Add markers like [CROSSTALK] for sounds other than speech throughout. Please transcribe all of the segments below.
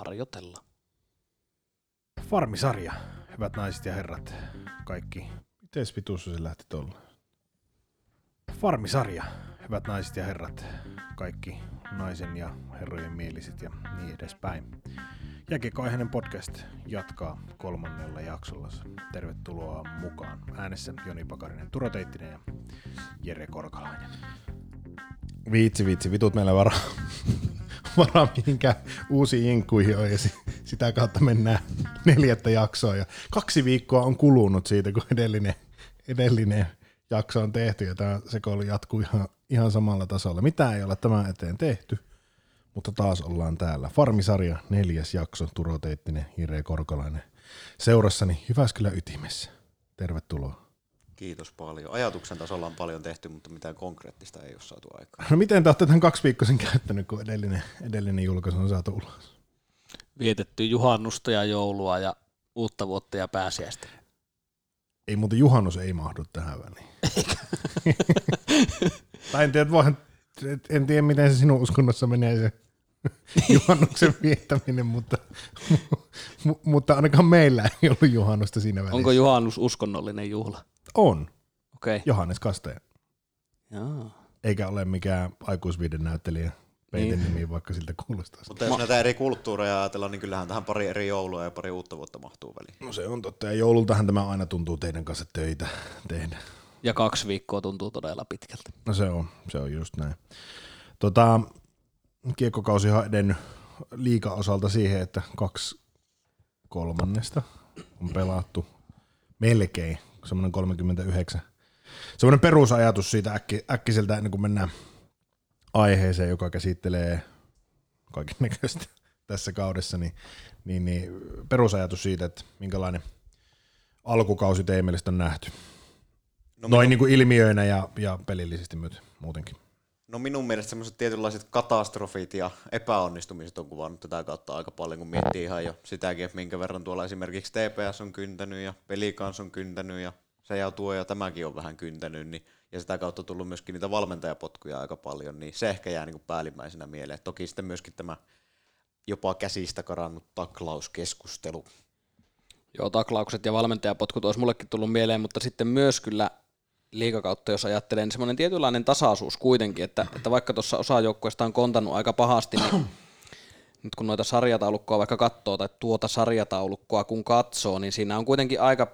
harjoitella. Farmisarja, hyvät naiset ja herrat, kaikki. Miten vitussa se lähti tuolla? Farmisarja, hyvät naiset ja herrat, kaikki naisen ja herrojen mieliset ja niin edespäin. Jääkiekkoaiheinen podcast jatkaa kolmannella jaksolla. Tervetuloa mukaan. Äänessä Joni Pakarinen, Turo Teittinen ja Jere Korkalainen. Viitsi, viitsi, vitut meillä varaa, varaa mihinkään uusiin inkkuihin on ja sitä kautta mennään neljättä jaksoa. Ja kaksi viikkoa on kulunut siitä, kun edellinen, edellinen jakso on tehty ja tämä sekoilu jatkuu ihan, ihan samalla tasolla. Mitä ei ole tämän eteen tehty, mutta taas ollaan täällä. Farmisarja, neljäs jakso, Turo Teittinen, Hire Korkolainen. Seurassani Jyväskylän ytimessä. Tervetuloa. Kiitos paljon. Ajatuksen tasolla on paljon tehty, mutta mitään konkreettista ei ole saatu aikaan. No miten te olette tämän kaksi viikkoisen käyttänyt, kun edellinen, edellinen julkaisu on saatu ulos? Vietetty juhannusta ja joulua ja uutta vuotta ja pääsiäistä. Ei muuten juhannus ei mahdu tähän väliin. tai en tiedä, voihan, en tiedä miten se sinun uskonnossa menee se juhannuksen viettäminen, mutta, mutta ainakaan meillä ei ollut juhannusta siinä välissä. Onko juhannus uskonnollinen juhla? On. Okei. Okay. Johannes Kastaja. Jaa. Eikä ole mikään aikuisviiden näyttelijä peiten nimi, niin. vaikka siltä kuulostaa. Mutta jos näitä eri kulttuureja ajatellaan, niin kyllähän tähän pari eri joulua ja pari uutta vuotta mahtuu väliin. No se on totta, ja joulultahan tämä aina tuntuu teidän kanssa töitä tehdä. Ja kaksi viikkoa tuntuu todella pitkältä. No se on, se on just näin. Tota, kiekkokausi on edennyt liika osalta siihen, että kaksi kolmannesta on pelattu melkein, semmoinen 39. Semmoinen perusajatus siitä äkki, äkkiseltä ennen kuin mennään aiheeseen, joka käsittelee kaiken näköistä tässä kaudessa, niin, niin, niin perusajatus siitä, että minkälainen alkukausi teidän mielestä on nähty. No, Noin minun... niin kuin ilmiöinä ja, ja pelillisesti muutenkin. No minun mielestä semmoiset tietynlaiset katastrofit ja epäonnistumiset on kuvannut tätä kautta aika paljon, kun miettii ihan jo sitäkin, että minkä verran tuolla esimerkiksi TPS on kyntänyt ja pelikans on kyntänyt ja se ja tuo ja tämäkin on vähän kyntänyt, niin, ja sitä kautta tullut myöskin niitä valmentajapotkuja aika paljon, niin se ehkä jää niin kuin päällimmäisenä mieleen. Toki sitten myöskin tämä jopa käsistä karannut taklauskeskustelu. Joo, taklaukset ja valmentajapotkut olisi mullekin tullut mieleen, mutta sitten myös kyllä liikakautta, jos ajattelee, niin semmoinen tietynlainen tasaisuus kuitenkin, että, että vaikka tuossa osa joukkueesta on kontannut aika pahasti, niin nyt kun noita sarjataulukkoa vaikka katsoo tai tuota sarjataulukkoa kun katsoo, niin siinä on kuitenkin aika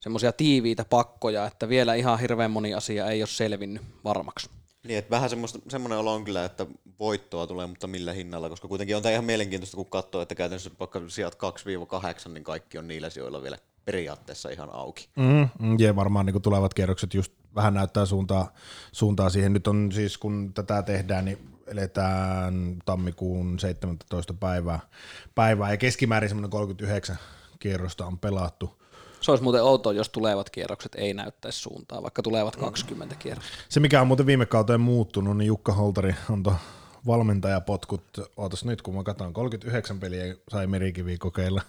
semmoisia tiiviitä pakkoja, että vielä ihan hirveän moni asia ei ole selvinnyt varmaksi. Niin, että vähän semmoinen olo on kyllä, että voittoa tulee, mutta millä hinnalla, koska kuitenkin on tämä ihan mielenkiintoista, kun katsoo, että käytännössä vaikka sijat 2-8, niin kaikki on niillä sijoilla vielä periaatteessa ihan auki. Mm, ja varmaan niin tulevat kierrokset just vähän näyttää suuntaa, suuntaa siihen. Nyt on siis, kun tätä tehdään, niin eletään tammikuun 17. päivää, päivää ja keskimäärin semmoinen 39 kierrosta on pelattu. Se olisi muuten outoa, jos tulevat kierrokset ei näyttäisi suuntaa, vaikka tulevat 20 kierrosta. Se, mikä on muuten viime kauteen muuttunut, niin Jukka Holtari antoi valmentajapotkut, ootas nyt kun mä katson, 39 peliä sai Merikivi kokeilla,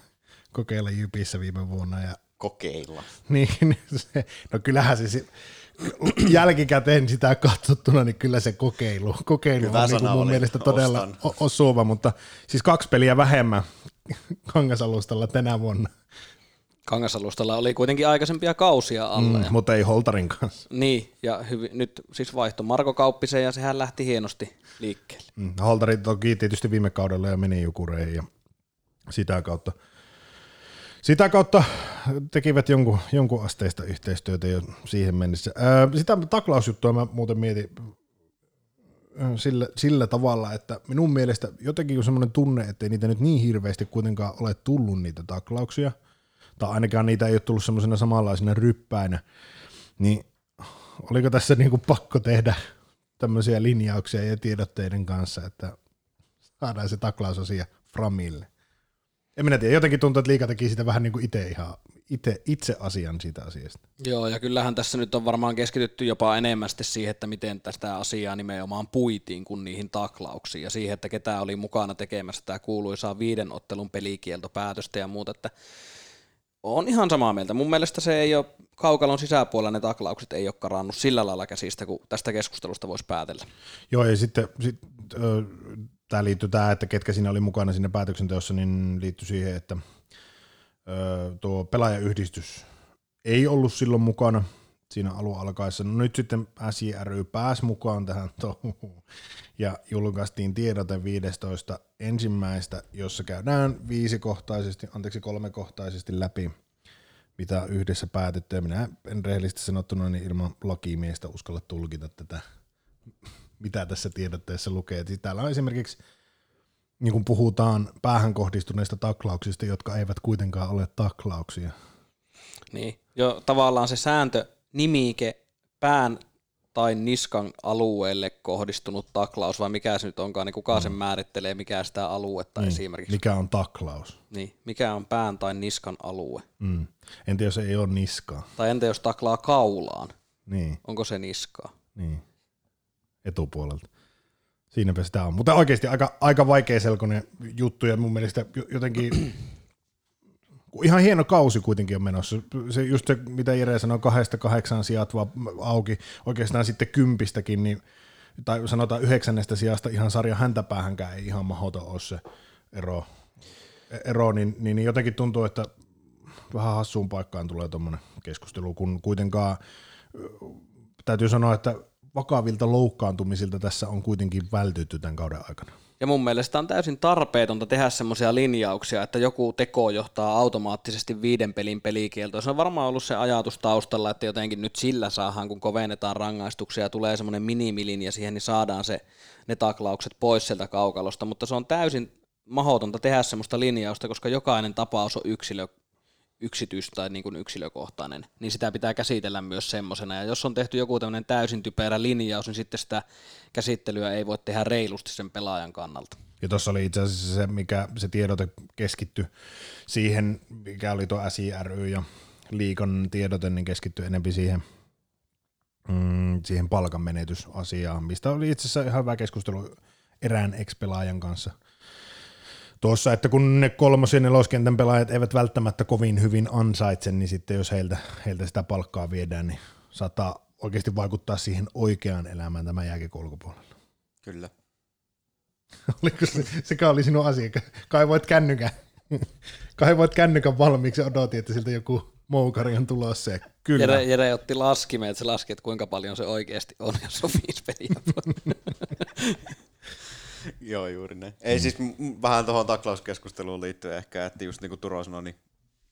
kokeilla Jypissä viime vuonna. Ja, kokeilla. [LAUGHS] Niin, niin se, no kyllähän se, jälkikäteen sitä katsottuna, niin kyllä se kokeilu, kokeilu Hyvä on niin mun oli, mielestä todella osuva, mutta siis kaksi peliä vähemmän [LAUGHS] Kangasalustalla tänä vuonna. Kangasalustalla oli kuitenkin aikaisempia kausia alla. Mm, ja... Mutta ei Holtarin kanssa. Niin, ja hyvi, nyt siis vaihto Marko Kauppisen ja sehän lähti hienosti liikkeelle. Mm, Holtari toki tietysti viime kaudella ja meni Jukureihin ja sitä kautta, sitä kautta tekivät jonkun, jonkun asteista yhteistyötä jo siihen mennessä. Ää, sitä taklausjuttua mä muuten mietin sillä, sillä tavalla, että minun mielestä jotenkin on semmoinen tunne, että ei niitä nyt niin hirveästi kuitenkaan ole tullut niitä taklauksia – tai ainakaan niitä ei ole tullut semmoisena samanlaisena ryppäinä, niin oliko tässä niinku pakko tehdä tämmöisiä linjauksia ja tiedotteiden kanssa, että saadaan se taklausasia Framille. En minä tiedä, jotenkin tuntuu, että liika teki sitä vähän niin kuin itse ihan itse, itse asian siitä asiasta. Joo, ja kyllähän tässä nyt on varmaan keskitytty jopa enemmän siihen, että miten tästä asiaa nimenomaan puitiin kuin niihin taklauksiin, ja siihen, että ketä oli mukana tekemässä tämä kuuluisaa viiden ottelun pelikieltopäätöstä ja muuta, että on ihan samaa mieltä. Mun mielestä se ei ole kaukalon sisäpuolella ne taklaukset ei ole karannut sillä lailla käsistä, kun tästä keskustelusta voisi päätellä. Joo, ja sitten sit, tämä liittyy tämä, että ketkä siinä oli mukana siinä päätöksenteossa, niin liittyy siihen, että ö, tuo pelaajayhdistys ei ollut silloin mukana siinä alun alkaessa. No nyt sitten SJRY pääsi mukaan tähän touhuun ja julkaistiin tiedote 15 ensimmäistä, jossa käydään viisikohtaisesti, anteeksi kolmekohtaisesti läpi, mitä yhdessä päätetty. Ja minä en rehellisesti sanottuna niin ilman lakimiestä uskalla tulkita tätä, mitä tässä tiedotteessa lukee. Siis täällä on esimerkiksi niin kun puhutaan päähän kohdistuneista taklauksista, jotka eivät kuitenkaan ole taklauksia. Niin, jo tavallaan se sääntö nimike pään tai niskan alueelle kohdistunut taklaus, vai mikä se nyt onkaan, niin kuka sen määrittelee, mikä sitä aluetta Niin, esimerkiksi. Mikä on taklaus? Niin, mikä on pään tai niskan alue. Mm. Entä jos ei ole niskaa? Tai entä jos taklaa kaulaan, Niin, onko se niskaa? niin. Etupuolelta. Siinäpä sitä on. Mutta oikeasti aika, aika vaikea selkoinen juttu ja mun mielestä jo- jotenkin [CLEARS THROAT] ihan hieno kausi kuitenkin on menossa. Se just se, mitä Jere sanoi, kahdesta kahdeksaan sijat vaan auki, oikeastaan sitten kympistäkin, niin, tai sanotaan yhdeksännestä sijasta ihan sarjan häntäpäähänkään ei ihan mahdoton ole se ero, ero niin, niin, niin jotenkin tuntuu, että vähän hassuun paikkaan tulee tuommoinen keskustelu, kun kuitenkaan täytyy sanoa, että vakavilta loukkaantumisilta tässä on kuitenkin vältytty tämän kauden aikana. Ja mun mielestä on täysin tarpeetonta tehdä semmoisia linjauksia, että joku teko johtaa automaattisesti viiden pelin pelikieltoon. Se on varmaan ollut se ajatus taustalla, että jotenkin nyt sillä saadaan, kun kovennetaan rangaistuksia ja tulee semmoinen minimilinja siihen, niin saadaan se, ne taklaukset pois sieltä kaukalosta, mutta se on täysin mahdotonta tehdä semmoista linjausta, koska jokainen tapaus on yksilö, yksityis- tai niin kuin yksilökohtainen, niin sitä pitää käsitellä myös semmoisena. Ja jos on tehty joku tämmöinen täysin typerä linjaus, niin sitten sitä käsittelyä ei voi tehdä reilusti sen pelaajan kannalta. Ja tuossa oli itse asiassa se, mikä se tiedote keskittyi siihen, mikä oli tuo SIRY ja liikan tiedote, niin keskittyi enemmän siihen, mm, siihen palkanmenetysasiaan, mistä oli itse asiassa ihan hyvä keskustelu erään ex-pelaajan kanssa. Tuossa, että kun ne kolmos- ja neloskentän pelaajat eivät välttämättä kovin hyvin ansaitse, niin sitten jos heiltä, heiltä sitä palkkaa viedään, niin saattaa oikeasti vaikuttaa siihen oikeaan elämään tämän jääkiekon ulkopuolella. Kyllä. [LAUGHS] Oliko se, sekä oli sinun asia? Kaivoit kännykän. [LAUGHS] Kaivoit kännykän valmiiksi ja odotin, että siltä joku moukari on tulossa. Ja kyllä. Jere, Jere otti laskimen, että se laski, että kuinka paljon se oikeasti on, jos on viisi peliä. [LAUGHS] Joo, juuri näin. Ei siis m- vähän tuohon taklauskeskusteluun liittyen ehkä, että just niin kuin Turo sanoi, niin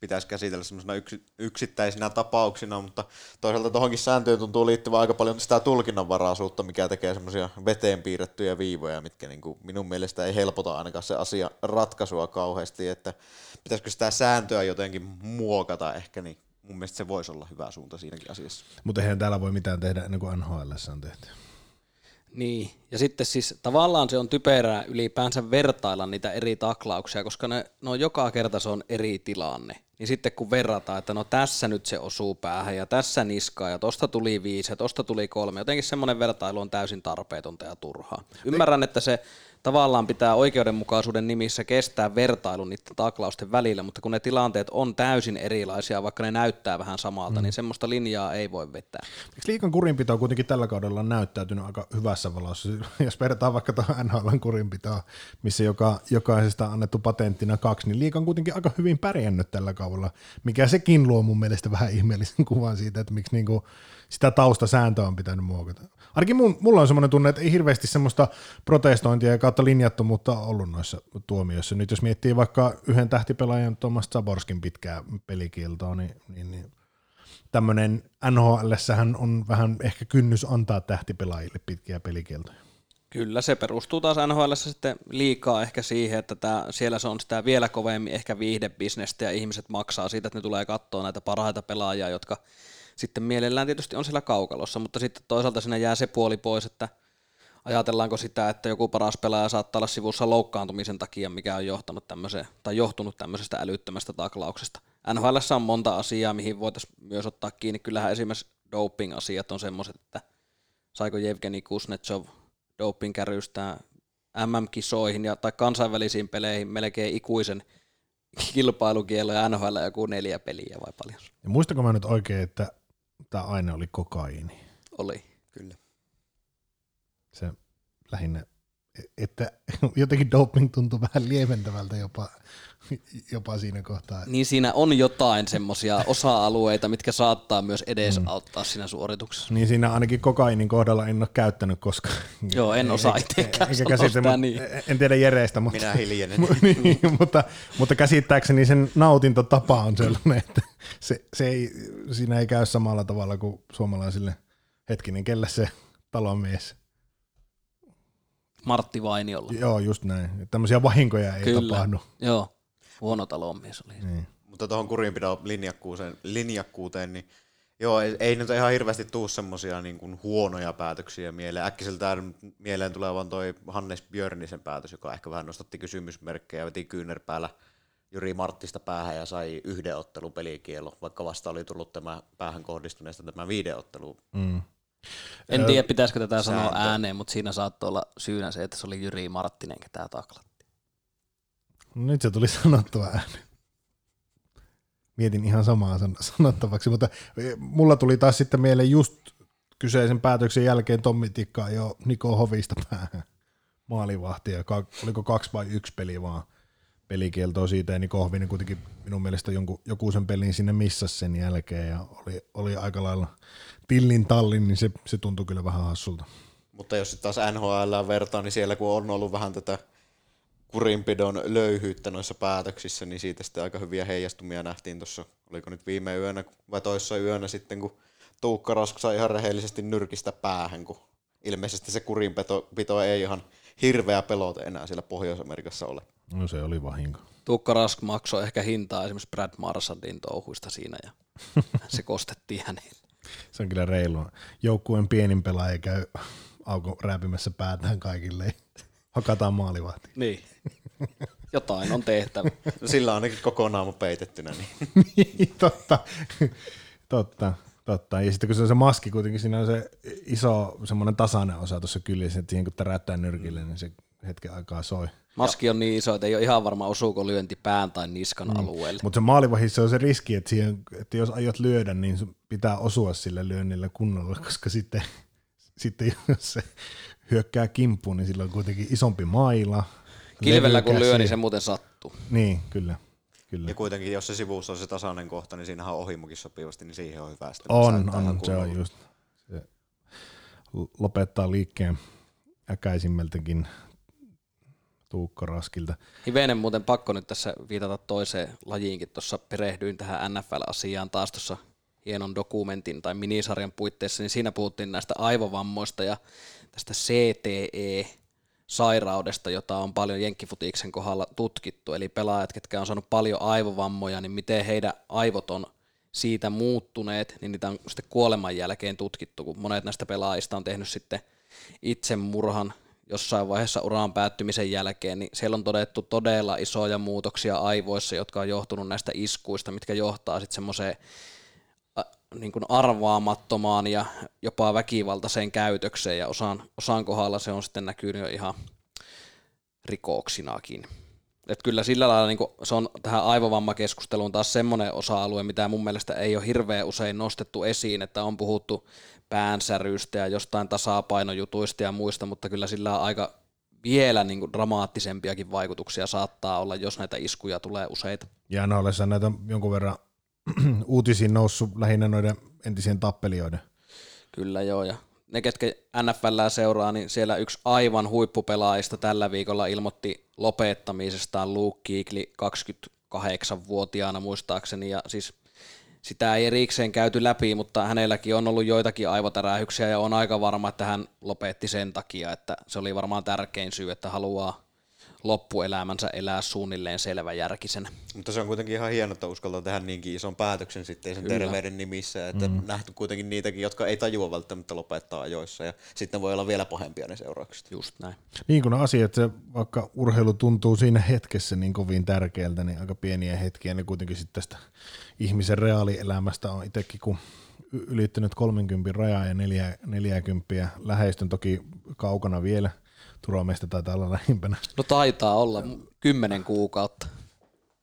pitäisi käsitellä semmoisena yksi, yksittäisinä tapauksina, mutta toisaalta tuohonkin sääntöön tuntuu liittyvän aika paljon sitä tulkinnanvaraisuutta, mikä tekee semmoisia veteen piirrettyjä viivoja, mitkä niin kuin minun mielestä ei helpota ainakaan se asia ratkaisua kauheasti, että pitäisikö sitä sääntöä jotenkin muokata ehkä, niin mun mielestä se voisi olla hyvä suunta siinäkin asiassa. Mutta eihän täällä voi mitään tehdä ennen kuin NHL on tehty. Niin, ja sitten siis tavallaan se on typerää ylipäänsä vertailla niitä eri taklauksia, koska ne, no joka kerta se on eri tilanne. Niin sitten kun verrataan, että no tässä nyt se osuu päähän ja tässä niskaa ja tosta tuli viisi ja tosta tuli kolme, jotenkin semmoinen vertailu on täysin tarpeetonta ja turhaa. Ymmärrän, että se tavallaan pitää oikeudenmukaisuuden nimissä kestää vertailun niiden taklausten välillä, mutta kun ne tilanteet on täysin erilaisia, vaikka ne näyttää vähän samalta, mm. niin semmoista linjaa ei voi vetää. Liikan kurinpito on kuitenkin tällä kaudella näyttäytynyt aika hyvässä valossa? [LAUGHS] Jos verrataan vaikka tuohon NHLn kurinpitoa, missä joka, jokaisesta on annettu patenttina kaksi, niin liikan kuitenkin aika hyvin pärjännyt tällä kaudella, mikä sekin luo mun mielestä vähän ihmeellisen kuvan siitä, että miksi niinku sitä taustasääntöä on pitänyt muokata. Ainakin mun, mulla on semmoinen tunne, että ei hirveästi semmoista protestointia ja kautta linjattomuutta ollut noissa tuomioissa. Nyt jos miettii vaikka yhden tähtipelaajan Thomas Zaborskin pitkää pelikieltoa, niin, niin, niin tämmöinen nhl on vähän ehkä kynnys antaa tähtipelaajille pitkiä pelikieltoja. Kyllä, se perustuu taas NHL sitten liikaa ehkä siihen, että tää, siellä se on sitä vielä kovemmin ehkä viihdebisnestä ja ihmiset maksaa siitä, että ne tulee katsoa näitä parhaita pelaajia, jotka sitten mielellään tietysti on siellä kaukalossa, mutta sitten toisaalta sinne jää se puoli pois, että ajatellaanko sitä, että joku paras pelaaja saattaa olla sivussa loukkaantumisen takia, mikä on johtanut tämmöiseen, tai johtunut tämmöisestä älyttömästä taklauksesta. NHL on monta asiaa, mihin voitaisiin myös ottaa kiinni. Kyllähän esimerkiksi doping-asiat on semmoiset, että saiko Jevgeni Kuznetsov doping-kärrystä MM-kisoihin ja, tai kansainvälisiin peleihin melkein ikuisen kilpailukielo ja NHL joku neljä peliä vai paljon Ja muistanko mä nyt oikein, että tämä aine oli kokaiini? oli. Kyllä. Se lähinnä että jotenkin doping tuntuu vähän lieventävältä jopa, [LAUGHS] jopa siinä kohtaa. Niin siinä on jotain semmoisia osa-alueita, mitkä saattaa myös edesauttaa mm. siinä suorituksessa. Niin siinä ainakin kokainin kohdalla en ole käyttänyt koskaan. [LAUGHS] Joo, en osaa itsekään sanoa niin. En tiedä Jereistä, mutta, Minä hiljenen. [LAUGHS] niin, mutta, mutta käsittääkseni sen nautintotapa on sellainen, että se, se ei, siinä ei käy samalla tavalla kuin suomalaisille hetkinen, kelle se talonmies Martti Vainiolla. Joo, just näin. Tämmöisiä vahinkoja ei Kyllä. tapahdu. Joo, huono talonmies oli. Niin. Mutta tuohon kurinpidon linjakkuuteen, linjakkuuteen, niin joo, ei, ei nyt ihan hirveästi tuu semmoisia niin kuin huonoja päätöksiä mieleen. Äkkiseltään mieleen tulee vaan toi Hannes Björnisen päätös, joka ehkä vähän nostatti kysymysmerkkejä, veti kyynärpäällä Jyri Marttista päähän ja sai yhden ottelun pelikielo, vaikka vasta oli tullut tämä päähän kohdistuneesta tämä videoottelu. Mm. En tiedä, pitäisikö tätä sääntö. sanoa ääneen, mutta siinä saattoi olla syynä se, että se oli Jyri Marttinen, ketä taklatti. No nyt se tuli [LAUGHS] sanottua ääneen. Mietin ihan samaa sanottavaksi, mutta e, mulla tuli taas sitten mieleen just kyseisen päätöksen jälkeen Tommi tikkaa jo Niko Hovista päähän maalivahtia. Oliko kaksi vai yksi peli vaan pelikieltoa siitä, ja Niko Hovinen kuitenkin minun mielestä jonkun, joku sen pelin sinne missasi sen jälkeen, ja oli, oli aika lailla tillin tallin, niin se, se tuntui kyllä vähän hassulta. Mutta jos sitten taas NHL vertaa, niin siellä kun on ollut vähän tätä kurinpidon löyhyyttä noissa päätöksissä, niin siitä sitten aika hyviä heijastumia nähtiin tuossa, oliko nyt viime yönä vai toissa yönä sitten, kun Tuukka Rask sai ihan rehellisesti nyrkistä päähän, kun ilmeisesti se kurinpito ei ihan hirveä pelote enää siellä Pohjois-Amerikassa ole. No se oli vahinko. Tuukka Rask maksoi ehkä hintaa esimerkiksi Brad Marsandin touhuista siinä ja [LAUGHS] se kostettiin häneen. Se on kyllä reilua. Joukkueen pienin pelaaja käy auko rääpimässä päätään kaikille. Hakataan maalivahti. Niin. [LAUGHS] Jotain on tehtävä. No sillä on ainakin koko naama peitettynä. Niin. [LAUGHS] niin, totta. totta. Totta, ja sitten kun se on se maski kuitenkin, siinä on se iso semmoinen tasainen osa tuossa kyljessä, että siihen kun tärättää nyrkille, niin se hetken aikaa soi. Maski on niin iso, että ei ole ihan varma osuuko lyönti pään tai niskan mm. alueelle. Mutta se maalivahissa on se riski, että, siihen, että jos aiot lyödä, niin pitää osua sille lyönnillä kunnolla, koska sitten, sitten jos se hyökkää kimppuun, niin sillä on kuitenkin isompi maila. Kilvellä kun lyö, niin se muuten sattuu. Niin, kyllä. Kyllä. Ja kuitenkin, jos se sivussa on se tasainen kohta, niin siinähän on ohimukin sopivasti, niin siihen on hyvä. On, on, se on just. Se lopettaa liikkeen äkäisimmältäkin Tuukka Raskilta. Hivenen muuten pakko nyt tässä viitata toiseen lajiinkin. Tuossa perehdyin tähän NFL-asiaan taas tuossa hienon dokumentin tai minisarjan puitteissa, niin siinä puhuttiin näistä aivovammoista ja tästä CTE-sairaudesta, jota on paljon jenkkifutiksen kohdalla tutkittu, eli pelaajat, ketkä on saanut paljon aivovammoja, niin miten heidän aivot on siitä muuttuneet, niin niitä on sitten kuoleman jälkeen tutkittu, kun monet näistä pelaajista on tehnyt sitten itsemurhan jossain vaiheessa uran päättymisen jälkeen, niin siellä on todettu todella isoja muutoksia aivoissa, jotka on johtunut näistä iskuista, mitkä johtaa sitten semmoiseen niin kuin arvaamattomaan ja jopa väkivaltaiseen käytökseen, ja osan, osan kohdalla se on sitten näkynyt jo ihan rikoksinakin. Et kyllä sillä lailla niin se on tähän aivovammakeskusteluun taas semmoinen osa-alue, mitä mun mielestä ei ole hirveän usein nostettu esiin, että on puhuttu päänsärystä ja jostain tasapainojutuista ja muista, mutta kyllä sillä on aika vielä niin kuin dramaattisempiakin vaikutuksia saattaa olla, jos näitä iskuja tulee useita. Ja no näitä jonkun verran [CLEARS THROAT] uutisiin noussut lähinnä noiden entisien tappelijoiden. Kyllä joo, ja ne, ketkä NFL seuraa, niin siellä yksi aivan huippupelaajista tällä viikolla ilmoitti lopettamisestaan Luke Kiikli 28-vuotiaana muistaakseni, ja siis sitä ei erikseen käyty läpi, mutta hänelläkin on ollut joitakin aivotärähyksiä ja on aika varma, että hän lopetti sen takia, että se oli varmaan tärkein syy, että haluaa loppuelämänsä elää suunnilleen selväjärkisenä. Mutta se on kuitenkin ihan hienoa, että uskaltaa tehdä niinkin ison päätöksen sitten sen Kyllä. terveyden nimissä, että mm. nähty kuitenkin niitäkin, jotka ei tajua välttämättä lopettaa ajoissa ja sitten voi olla vielä pahempia ne seuraukset. Just näin. Niin kuin asiat, se, vaikka urheilu tuntuu siinä hetkessä niin kovin tärkeältä, niin aika pieniä hetkiä, niin kuitenkin sitten tästä ihmisen reaalielämästä on itsekin, kun ylittänyt 30 rajaa ja 40 läheistön toki kaukana vielä – Turomeista taitaa olla lähimpänä. No taitaa olla, kymmenen kuukautta.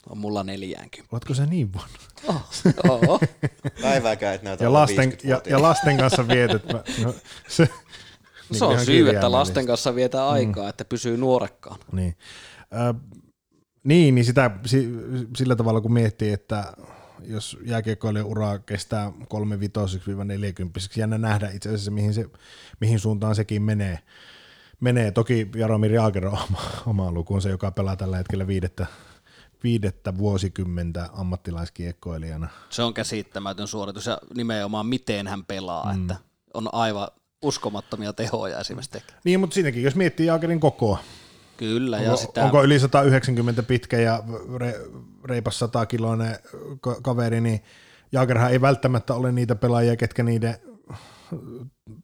On mulla 40. Oletko se niin vuonna? Oh, oh. Päivääkään et näytä ja lasten, ja, ja, lasten kanssa vietet. no, se, Niin se on syy, että lasten kanssa vietää aikaa, mm. että pysyy nuorekkaan. Niin. Ö, niin, niin sitä, si, sillä tavalla kun miettii, että jos jääkiekkoilijan ura kestää 35-40, jännä nähdä itse asiassa, mihin, se, mihin suuntaan sekin menee. Menee. Toki Jaromir Jaager on oma, oma lukuunsa, joka pelaa tällä hetkellä viidettä, viidettä vuosikymmentä ammattilaiskiekkoilijana. Se on käsittämätön suoritus ja nimenomaan miten hän pelaa, mm. että on aivan uskomattomia tehoja esimerkiksi tekee. Niin, mutta siinäkin, jos miettii Jaagerin kokoa, Kyllä, ja onko, sitä... onko yli 190 pitkä ja re, reipas 100 kiloinen ka- kaveri, niin Jaagerhan ei välttämättä ole niitä pelaajia, ketkä niiden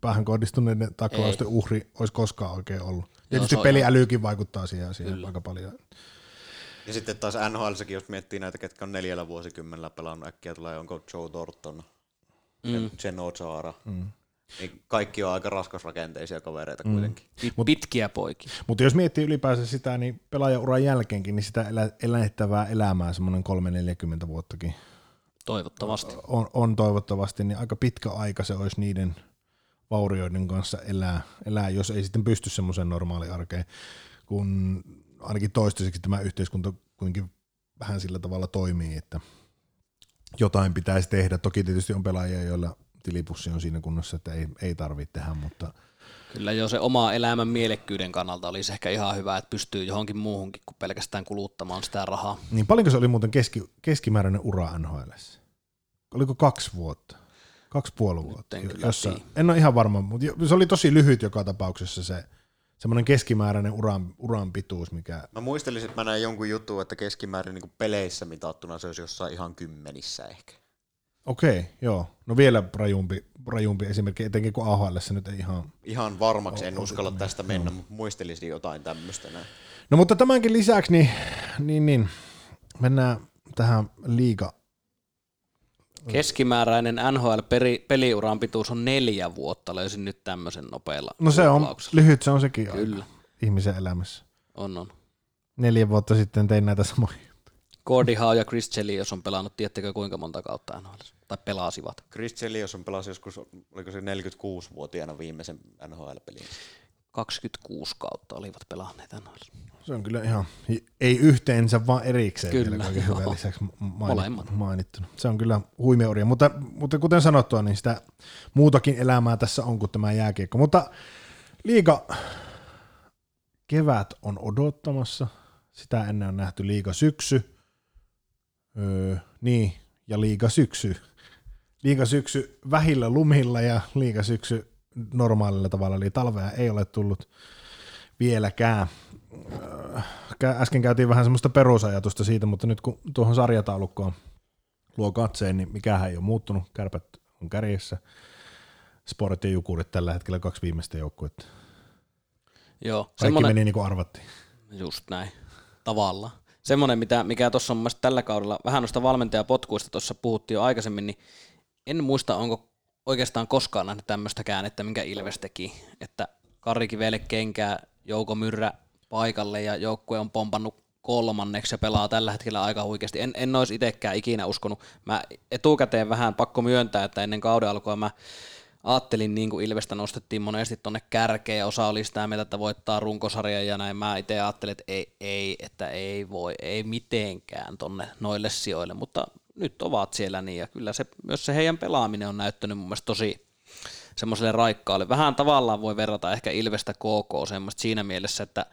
päähän kohdistuneiden taklausten uhri olisi koskaan oikein ollut. Tietysti on peliälykin vaikuttaa siihen, siihen aika paljon. Ja sitten taas NHLssäkin, jos miettii näitä, ketkä on neljällä vuosikymmenellä pelannut, äkkiä tulee onko Joe Thornton, mm. Jen Ojara. Mm. Niin kaikki on aika raskasrakenteisia kavereita Mm. kuitenkin. Pit, pitkiä poikia. Mutta jos miettii ylipäänsä sitä, niin pelaajauran jälkeenkin, niin sitä elä, elättävää elämää semmoinen 3-40 vuottakin Toivottavasti. on, on toivottavasti, niin aika pitkä aika se olisi niiden vaurioiden kanssa elää, elää jos ei sitten pysty semmoiseen normaali arkeen, kun ainakin toistaiseksi tämä yhteiskunta kuitenkin vähän sillä tavalla toimii, että jotain pitäisi tehdä. Toki tietysti on pelaajia, joilla tilipussi on siinä kunnossa, että ei, ei tarvitse tehdä, mutta Kyllä jo se oma elämän mielekkyyden kannalta olisi ehkä ihan hyvä, että pystyy johonkin muuhunkin kuin pelkästään kuluttamaan sitä rahaa. niin paljonko se oli muuten keski, keskimääräinen ura NHL? Oliko kaksi vuotta? Kaksi puoli vuotta. en Jossa, en ole ihan varma, mutta se oli tosi lyhyt joka tapauksessa se semmoinen keskimääräinen uran, uran pituus, mikä Mä muistelisin, että mä näin jonkun jutun, että keskimäärin niin peleissä mitattuna se olisi jossain ihan kymmenissä ehkä. Okei, joo. No vielä rajumpi, rajumpi esimerkki, etenkin kun AHL nyt ei ihan... Ihan varmaksi en uskalla tästä mennä, mutta muistelisin jotain tämmöistä näin. No mutta tämänkin lisäksi, niin, niin, niin mennään tähän liiga. Keskimääräinen NHL-peliuran pituus on neljä vuotta, löysin nyt tämmöisen nopealla No se on lyhyt, se on sekin Kyllä, aika ihmisen elämässä. on on. Neljä vuotta sitten tein näitä samoja. Gordy Howe ja Chris Chelios on pelannut, tiedättekö kuinka monta kautta NHL, tai pelasivat. Chris Chelios on pelasi joskus, oliko se 46-vuotiaana viimeisen NHL-pelin. 26 kautta olivat pelanneet NHL. Se on kyllä ihan, ei yhteensä, vaan erikseen Kyllä, vielä kaiken hyvän lisäksi mainittuna. Se on kyllä huimeuria, mutta, mutta kuten sanottua, niin sitä muutakin elämää tässä on kuin tämä jääkiekko. Mutta liiga kevät on odottamassa, sitä ennen on nähty liiga syksy, öö, niin, ja liiga syksy. Liiga syksy vähillä lumilla ja liiga syksy normaalilla tavalla, eli talvea ei ole tullut vieläkään. Äsken käytiin vähän semmoista perusajatusta siitä, mutta nyt kun tuohon sarjataulukkoon luo katseen, niin mikähän ei ole muuttunut. Kärpät on kärjessä. Sport ja Jukurit tällä hetkellä kaksi viimeistä joukkuetta. Joo, Kaikki semmoinen, meni niin kuin arvattiin. just näin, tavallaan. Semmoinen, mitä, mikä tuossa on mun tällä kaudella, vähän noista valmentajapotkuista tuossa puhuttiin jo aikaisemmin, niin en muista, onko oikeastaan koskaan nähnyt tämmöistäkään, että minkä Ilves teki, että Karri Kivelle kenkää, Jouko Myrrä paikalle ja joukkue on pompannut kolmanneksi ja pelaa tällä hetkellä aika huikeasti. En, en olisi itsekään ikinä uskonut. Mä etukäteen vähän pakko myöntää, että ennen kauden alkua mä ajattelin, niin kuin Ilvestä nostettiin monesti tonne kärkeen ja osa oli sitä mieltä, että voittaa runkosarjan ja näin. Mä itse ajattelin, että ei, ei, että ei voi, ei mitenkään tonne noille sijoille, mutta nyt ovat siellä niin ja kyllä se, myös se heidän pelaaminen on näyttänyt mun mielestä tosi semmoiselle raikkaalle. Vähän tavallaan voi verrata ehkä Ilvestä KK semmoista siinä mielessä, että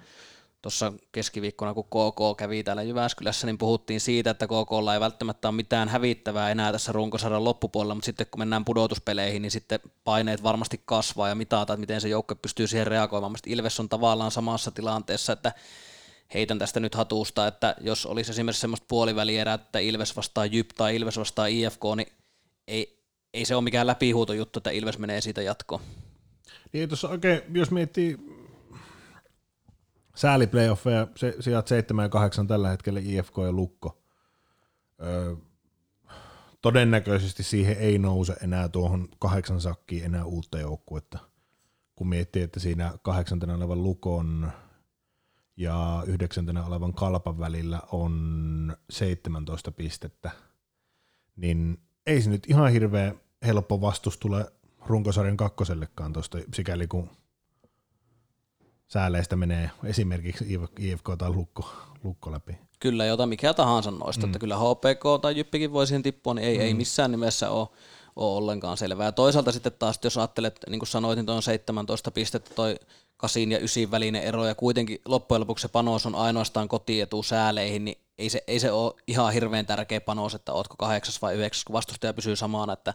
tuossa keskiviikkona, kun KK kävi täällä Jyväskylässä, niin puhuttiin siitä, että KKlla ei välttämättä ole mitään hävittävää enää tässä runkosarjan loppupuolella, mutta sitten kun mennään pudotuspeleihin, niin sitten paineet varmasti kasvaa ja mitataan, että miten se joukkue pystyy siihen reagoimaan. Mielestäni Ilves on tavallaan samassa tilanteessa, että heitän tästä nyt hatusta, että jos olisi esimerkiksi semmoista puolivälierää, että Ilves vastaa Jyp tai Ilves vastaa IFK, niin ei, ei se ole mikään läpihuutojuttu, että Ilves menee siitä jatkoon. Niin tuossa oikein, jos miettii sääliplayoffeja, se, sijat 7 ja 8 tällä hetkellä IFK ja Lukko. Öö, todennäköisesti siihen ei nouse enää tuohon kahdeksan sakkiin enää uutta joukkuetta. Kun miettii, että siinä kahdeksantena olevan Lukon ja yhdeksäntenä olevan Kalpan välillä on 17 pistettä, niin ei se nyt ihan hirveän helppo vastus tule runkosarjan kakkosellekaan tuosta, sikäli kun sääleistä menee esimerkiksi IFK tai Lukko, Lukko läpi. Kyllä, jota mikä tahansa noista, mm. että kyllä HPK tai Jyppikin voi siihen tippua, niin ei, mm. ei missään nimessä ole, ole ollenkaan selvää. Toisaalta sitten taas, jos ajattelet, niin kuin sanoit, niin toi on 17 pistettä toi 8 ja 9 välinen ero, ja kuitenkin loppujen lopuksi se panos on ainoastaan kotietu sääleihin, niin ei se, ei se ole ihan hirveän tärkeä panos, että ootko kahdeksas vai yhdeksäs, kun vastustaja pysyy samana, että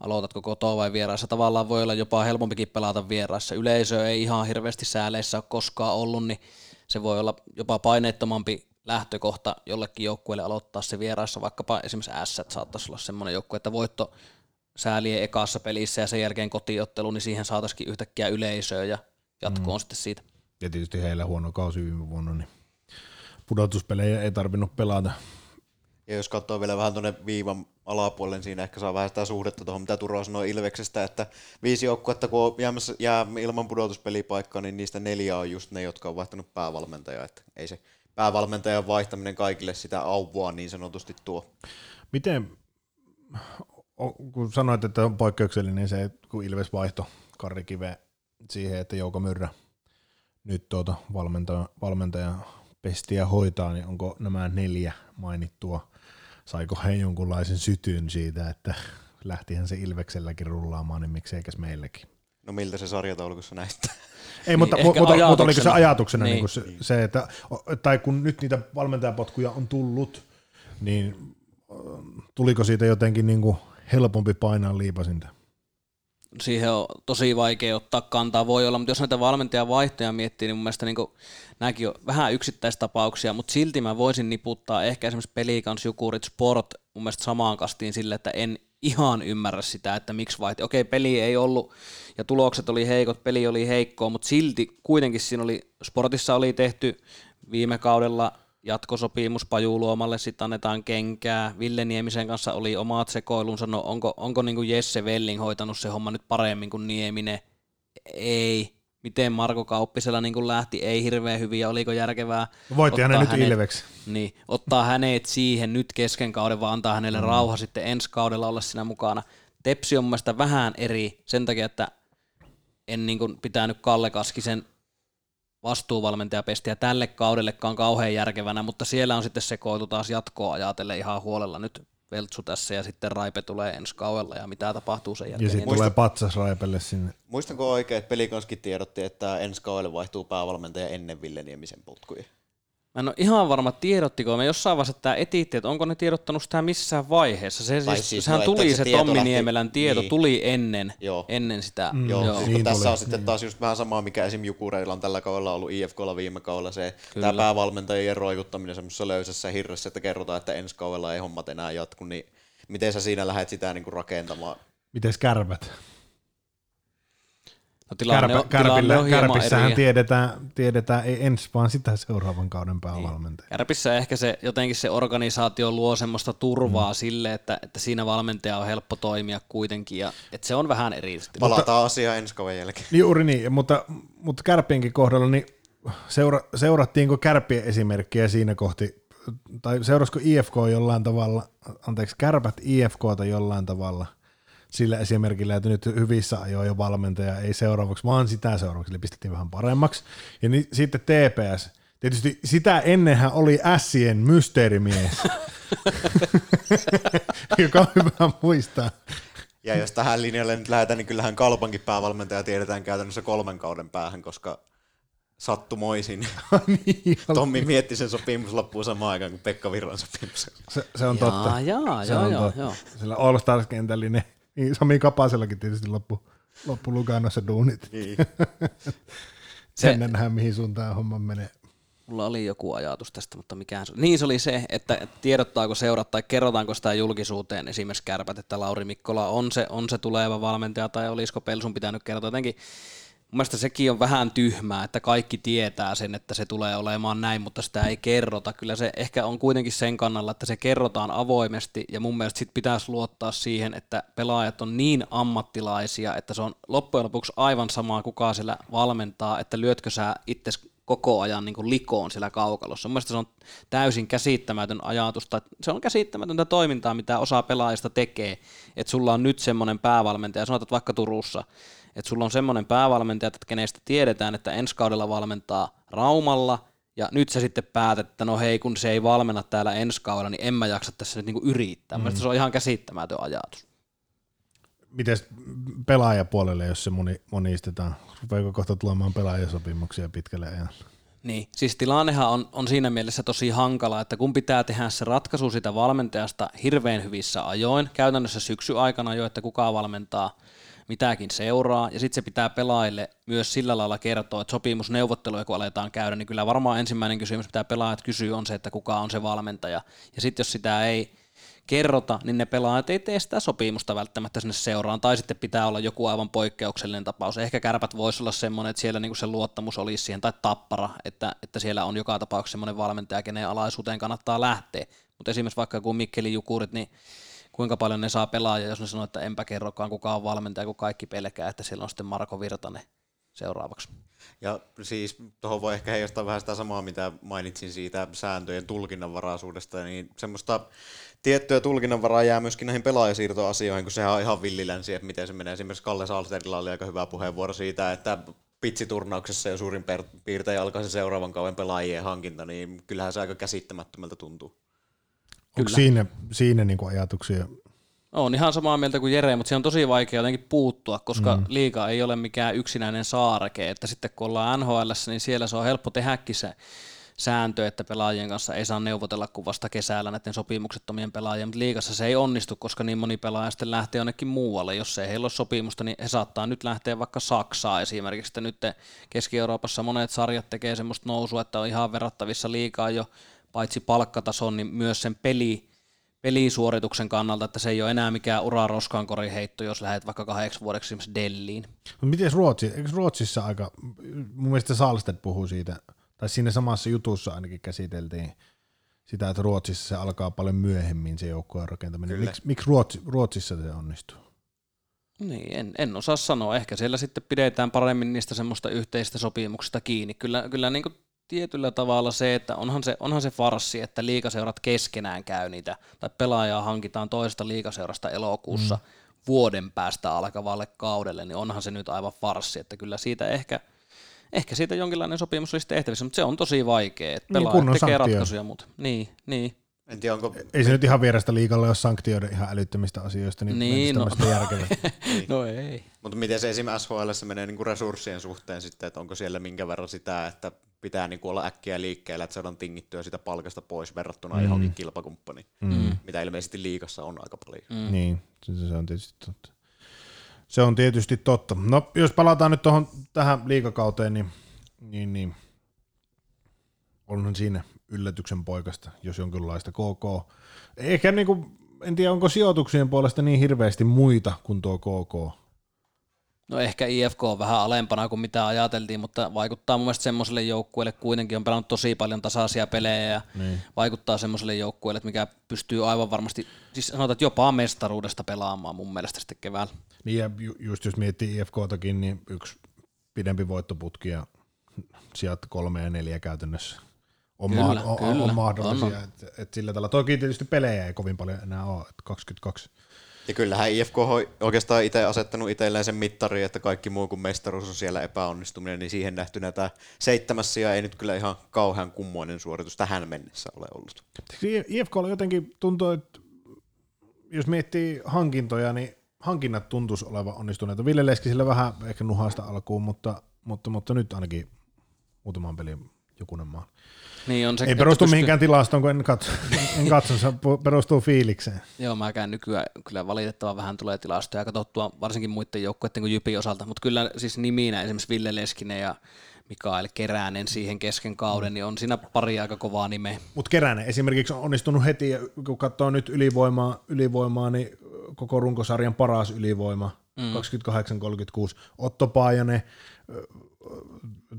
aloitatko kotoa vai vieraissa. Tavallaan voi olla jopa helpompikin pelata vieraissa. Yleisö ei ihan hirveästi sääleissä ole koskaan ollut, niin se voi olla jopa paineettomampi lähtökohta jollekin joukkueelle aloittaa se vieraissa, vaikkapa esimerkiksi S saattaisi olla semmoinen joukkue, että voitto säälien ekassa pelissä ja sen jälkeen kotiottelu, niin siihen saataisiin yhtäkkiä yleisöä ja jatkoon mm. sitten siitä. Ja tietysti heillä huono kausi viime vuonna, niin pudotuspelejä ei tarvinnut pelata. Ja jos katsoo vielä vähän tuonne viivan alapuolelle, niin siinä ehkä saa vähän sitä suhdetta tuohon, mitä Turo sanoi Ilveksestä, että viisi joukkuetta, kun jäämässä, jää ilman pudotuspelipaikkaa, niin niistä neljä on just ne, jotka on vaihtanut päävalmentajaa, että ei se päävalmentajan vaihtaminen kaikille sitä auvoa niin sanotusti tuo. Miten, kun sanoit, että on poikkeuksellinen se, kun Ilves vaihto Karri Kive siihen, että Jouko Myrrä nyt tuota valmentaja, valmentaja pestiä hoitaa, niin onko nämä neljä mainittua, saiko he jonkunlaisen sytyn siitä, että lähtihän se Ilvekselläkin rullaamaan, niin eikäs meilläkin? No miltä se sarjataulukossa näyttää? Ei, mutta, niin, mutta, mutta oliko se ajatuksena niin. Niin se, se, että, tai kun nyt niitä valmentajapotkuja on tullut, niin tuliko siitä jotenkin niin kuin helpompi painaa liipasinta? Siihen on tosi vaikea ottaa kantaa, voi olla, mutta jos näitä valmentajan vaihtoja miettii, niin mun mielestä niin nämäkin on vähän yksittäistapauksia, mutta silti mä voisin niputtaa ehkä esimerkiksi Pelikans Jukurit Sport mun mielestä samaan kastiin sille, että en ihan ymmärrä sitä, että miksi vaihti. Okei, peli ei ollut ja tulokset oli heikot, peli oli heikkoa, mutta silti kuitenkin siinä oli, sportissa oli tehty viime kaudella jatkosopimus Pajuluomalle, sitten annetaan kenkää. Ville Niemisen kanssa oli omat sekoilunsa, no onko, onko niin kuin Jesse Velling hoitanut se homma nyt paremmin kuin Nieminen? Ei. Miten Marko Kauppisella niin kuin lähti? Ei hirveän hyvin, ja oliko järkevää Voitti hänet nyt Ilveksi. Niin, ottaa hänet siihen nyt kesken kauden, vaan antaa hänelle mm. rauha sitten ensi kaudella olla siinä mukana. Tepsi on mielestäni vähän eri sen takia, että en niin kuin pitänyt Kalle Kaskisen vastuuvalmentajapestiä tälle kaudellekaan kauhean järkevänä, mutta siellä on sitten sekoitu taas jatkoa ajatellen ihan huolella nyt Veltsu tässä ja sitten Raipe tulee ensi kaudella ja mitä tapahtuu sen jälkeen. Ja sitten tulee patsas Raipelle sinne. Muistanko oikein, että Pelikanskin tiedotti, että ensi kaudelle vaihtuu päävalmentaja ennen Ville Niemisen putkuja? Mä en ole ihan varma, tiedottiko me jossain vaiheessa tämä etiitti, että onko ne tiedottanut sitä missään vaiheessa. Se, siis, siis, sehän no, tuli se, se Tommi lähti, Niemelän tieto, niin. tuli ennen, joo. ennen sitä. Mm, joo, joo. Siis, niin tässä tuli, on sitten niin. taas just vähän sama, mikä esim. Jukureilla on tällä kaudella ollut IFKlla viime kaudella, se tämä päävalmentajien roikuttaminen semmoisessa löysässä hirressä, että kerrotaan, että ensi kaudella ei hommat enää jatku, niin miten sä siinä lähdet sitä niin kuin rakentamaan? Miten kärpät? No, tilanne Kärpä, on, Kärpillä, on Kärpissähän tiedetään, tiedetään, ei ensi vaan sitä seuraavan kauden päävalmentaja. Niin. Kärpissä ehkä se, jotenkin se organisaatio luo semmoista turvaa mm. sille, että, että siinä valmentaja on helppo toimia kuitenkin, ja että se on vähän eri. Palataan asiaan ensi kauden jälkeen. Juuri niin, mutta, mutta Kärpienkin kohdalla, niin seura, seurattiinko Kärpien esimerkkiä siinä kohti, tai seurasko IFK jollain tavalla, anteeksi, Kärpät IFKta jollain tavalla sillä esimerkillä, että nyt hyvissä ajoin jo valmentaja ei seuraavaksi, vaan sitä seuraavaksi, eli pistettiin vähän paremmaksi. Ja niin, sitten TPS, tietysti sitä ennenhän oli Sien mysteerimies, [LAUGHS] joka on hyvä muistaa. Ja jos tähän linjalle nyt lähdetään, niin kyllähän Kalpankin päävalmentaja tiedetään käytännössä kolmen kauden päähän, koska sattumoisin. [LAUGHS] niin, Tommi mietti sen sopimus loppuun samaan aikaan kuin Pekka Virran sopimus. Se, se on jaa, totta. Jaa, se jaa, on jaa, totta. Joo. Sillä All Stars-kentällinen niin, Sami Kapasellakin tietysti loppu, loppu Luganossa duunit. Niin. [LAUGHS] Sen nähdään, mihin suuntaan homma menee. Mulla oli joku ajatus tästä, mutta mikään se Niin se oli se, että tiedottaako seurat tai kerrotaanko sitä julkisuuteen esimerkiksi kärpät, että Lauri Mikkola on se, on se tuleva valmentaja tai olisiko Pelsun pitänyt kertoa jotenkin Mun mielestä sekin on vähän tyhmää, että kaikki tietää sen, että se tulee olemaan näin, mutta sitä ei kerrota. Kyllä se ehkä on kuitenkin sen kannalla, että se kerrotaan avoimesti, ja mun mielestä sit pitäisi luottaa siihen, että pelaajat on niin ammattilaisia, että se on loppujen lopuksi aivan samaa, kuka siellä valmentaa, että lyötkö sä itse koko ajan niin kuin likoon siellä kaukalossa. Mun se on täysin käsittämätön ajatus, tai se on käsittämätöntä toimintaa, mitä osa pelaajista tekee, että sulla on nyt semmoinen päävalmentaja, sanotaan vaikka Turussa, että sulla on semmoinen päävalmentaja, että kenestä tiedetään, että ensi kaudella valmentaa Raumalla, ja nyt sä sitten päätät, että no hei, kun se ei valmenna täällä ensi kaudella, niin en mä jaksa tässä nyt niinku yrittää. Mm. se on ihan käsittämätön ajatus. Miten pelaajapuolelle, jos se moni, monistetaan? Rupeeko kohta tulemaan pelaajasopimuksia pitkälle ajan? Niin, siis tilannehan on, on siinä mielessä tosi hankala, että kun pitää tehdä se ratkaisu sitä valmentajasta hirveän hyvissä ajoin, käytännössä syksy aikana jo, että kuka valmentaa mitäkin seuraa, ja sitten se pitää pelaajille myös sillä lailla kertoa, että sopimusneuvotteluja kun aletaan käydä, niin kyllä varmaan ensimmäinen kysymys, mitä pelaajat kysyy, on se, että kuka on se valmentaja, ja sitten jos sitä ei kerrota, niin ne pelaajat ei tee sitä sopimusta välttämättä sinne seuraan, tai sitten pitää olla joku aivan poikkeuksellinen tapaus. Ehkä kärpät voisi olla semmoinen, että siellä niinku se luottamus olisi siihen, tai tappara, että, että siellä on joka tapauksessa semmoinen valmentaja, kenen alaisuuteen kannattaa lähteä. Mutta esimerkiksi vaikka kun Mikkeli Jukurit, niin kuinka paljon ne saa pelaajia, jos ne sanoo, että enpä kerrokaan kuka on valmentaja, kun kaikki pelkää, että siellä on sitten Marko Virtanen seuraavaksi. Ja siis tuohon voi ehkä heijastaa vähän sitä samaa, mitä mainitsin siitä sääntöjen tulkinnanvaraisuudesta, niin semmoista tiettyä tulkinnanvaraa jää myöskin näihin pelaajasiirtoasioihin, kun sehän on ihan villilänsi, että miten se menee. Esimerkiksi Kalle Salsterilla oli aika hyvä puheenvuoro siitä, että pitsiturnauksessa jo suurin piirtein alkaa se seuraavan kauden pelaajien hankinta, niin kyllähän se aika käsittämättömältä tuntuu. Onko siinä, siinä niin kuin ajatuksia? On ihan samaa mieltä kuin Jere, mutta se on tosi vaikea jotenkin puuttua, koska mm. liiga ei ole mikään yksinäinen saareke, että sitten kun ollaan NHL, niin siellä se on helppo tehdäkin se sääntö, että pelaajien kanssa ei saa neuvotella kuin vasta kesällä näiden sopimuksettomien pelaajien, mutta liigassa se ei onnistu, koska niin moni pelaaja sitten lähtee jonnekin muualle. Jos ei heillä ole sopimusta, niin he saattaa nyt lähteä vaikka Saksaan esimerkiksi, että nyt Keski-Euroopassa monet sarjat tekee semmoista nousua, että on ihan verrattavissa liikaa jo paitsi palkkatason, niin myös sen peli, pelisuorituksen kannalta, että se ei ole enää mikään ura roskankori heitto, jos lähdet vaikka kahdeksi vuodeksi esimerkiksi Delliin. No miten Ruotsi, eikö Ruotsissa aika, mun mielestä Salsted puhuu siitä, tai siinä samassa jutussa ainakin käsiteltiin sitä, että Ruotsissa se alkaa paljon myöhemmin se joukkueen rakentaminen. Miksi, miksi Ruotsi, Ruotsissa se onnistuu? Niin, en, en osaa sanoa. Ehkä siellä sitten pidetään paremmin niistä semmoista yhteistä sopimuksista kiinni. Kyllä, kyllä niin tietyllä tavalla se, että onhan se, onhan se farssi, että liikaseurat keskenään käy niitä, tai pelaajaa hankitaan toista liikaseurasta elokuussa mm. vuoden päästä alkavalle kaudelle, niin onhan se nyt aivan farssi, että kyllä siitä ehkä, ehkä siitä jonkinlainen sopimus olisi tehtävissä, mutta se on tosi vaikea, että niin, pelaajat niin, tekee sanktio. ratkaisuja, mutta niin, niin. En tiedä, onko... Ei se nyt ihan vierestä liikalle, jos sanktioida ihan älyttömistä asioista, niin, niin no. järkevää. [LAUGHS] niin. No ei. Mutta miten se esimerkiksi SHL menee niinku resurssien suhteen sitten, että onko siellä minkä verran sitä, että pitää niinku olla äkkiä liikkeellä, että saadaan tingittyä sitä palkasta pois verrattuna mm. johonkin kilpakumppaniin, mm. mitä ilmeisesti liikassa on aika paljon. Mm. Niin, se on tietysti totta. Se on tietysti totta. No, jos palataan nyt tuohon tähän liikakauteen, niin, niin, niin onhan siinä yllätyksen poikasta, jos jonkinlaista KK. Ehkä niin kuin, en tiedä, onko sijoituksien puolesta niin hirveästi muita kuin tuo KK. No ehkä IFK on vähän alempana kuin mitä ajateltiin, mutta vaikuttaa mun mielestä semmoiselle joukkueelle kuitenkin, on pelannut tosi paljon tasaisia pelejä ja niin. vaikuttaa semmoiselle joukkueelle, mikä pystyy aivan varmasti, siis sanotaan, että jopa mestaruudesta pelaamaan mun mielestä sitten keväällä. Niin ja ju- just jos miettii IFKtakin, niin yksi pidempi voittoputki ja sieltä kolme ja neljä käytännössä on, kyllä, ma- on, kyllä. on mahdollisia. Että et sillä tavalla. Toki tietysti pelejä ei kovin paljon enää ole, että 22 ja kyllähän IFK on oikeastaan itse asettanut itselleen sen mittari, että kaikki muu kuin mestaruus on siellä epäonnistuminen, niin siihen nähtynä tämä seitsemäs sija ei nyt kyllä ihan kauhean kummoinen suoritus tähän mennessä ole ollut. IFK on jotenkin tuntuu, että jos miettii hankintoja, niin hankinnat tuntuisi olevan onnistuneita. Ville Leskisellä vähän ehkä nuhasta alkuun, mutta, mutta, mutta nyt ainakin muutaman pelin jokunen maa. Niin on se, Ei perustu pystyy... mihinkään tilastoon, kun en katso, [LAUGHS] en katso, se perustuu fiilikseen. Joo, mäkään nykyään kyllä valitettavan vähän tulee tilastoja katsottua, varsinkin muiden joukkueiden kuin Jypi osalta, mutta kyllä siis niminä esimerkiksi Ville Leskinen ja Mikael Keränen siihen kesken kauden, niin on siinä pari aika kovaa nimeä. Mutta Keränen esimerkiksi on onnistunut heti, kun katsoo nyt ylivoimaa, ylivoimaa niin koko runkosarjan paras ylivoima, mm. 28-36. Otto Paajanen,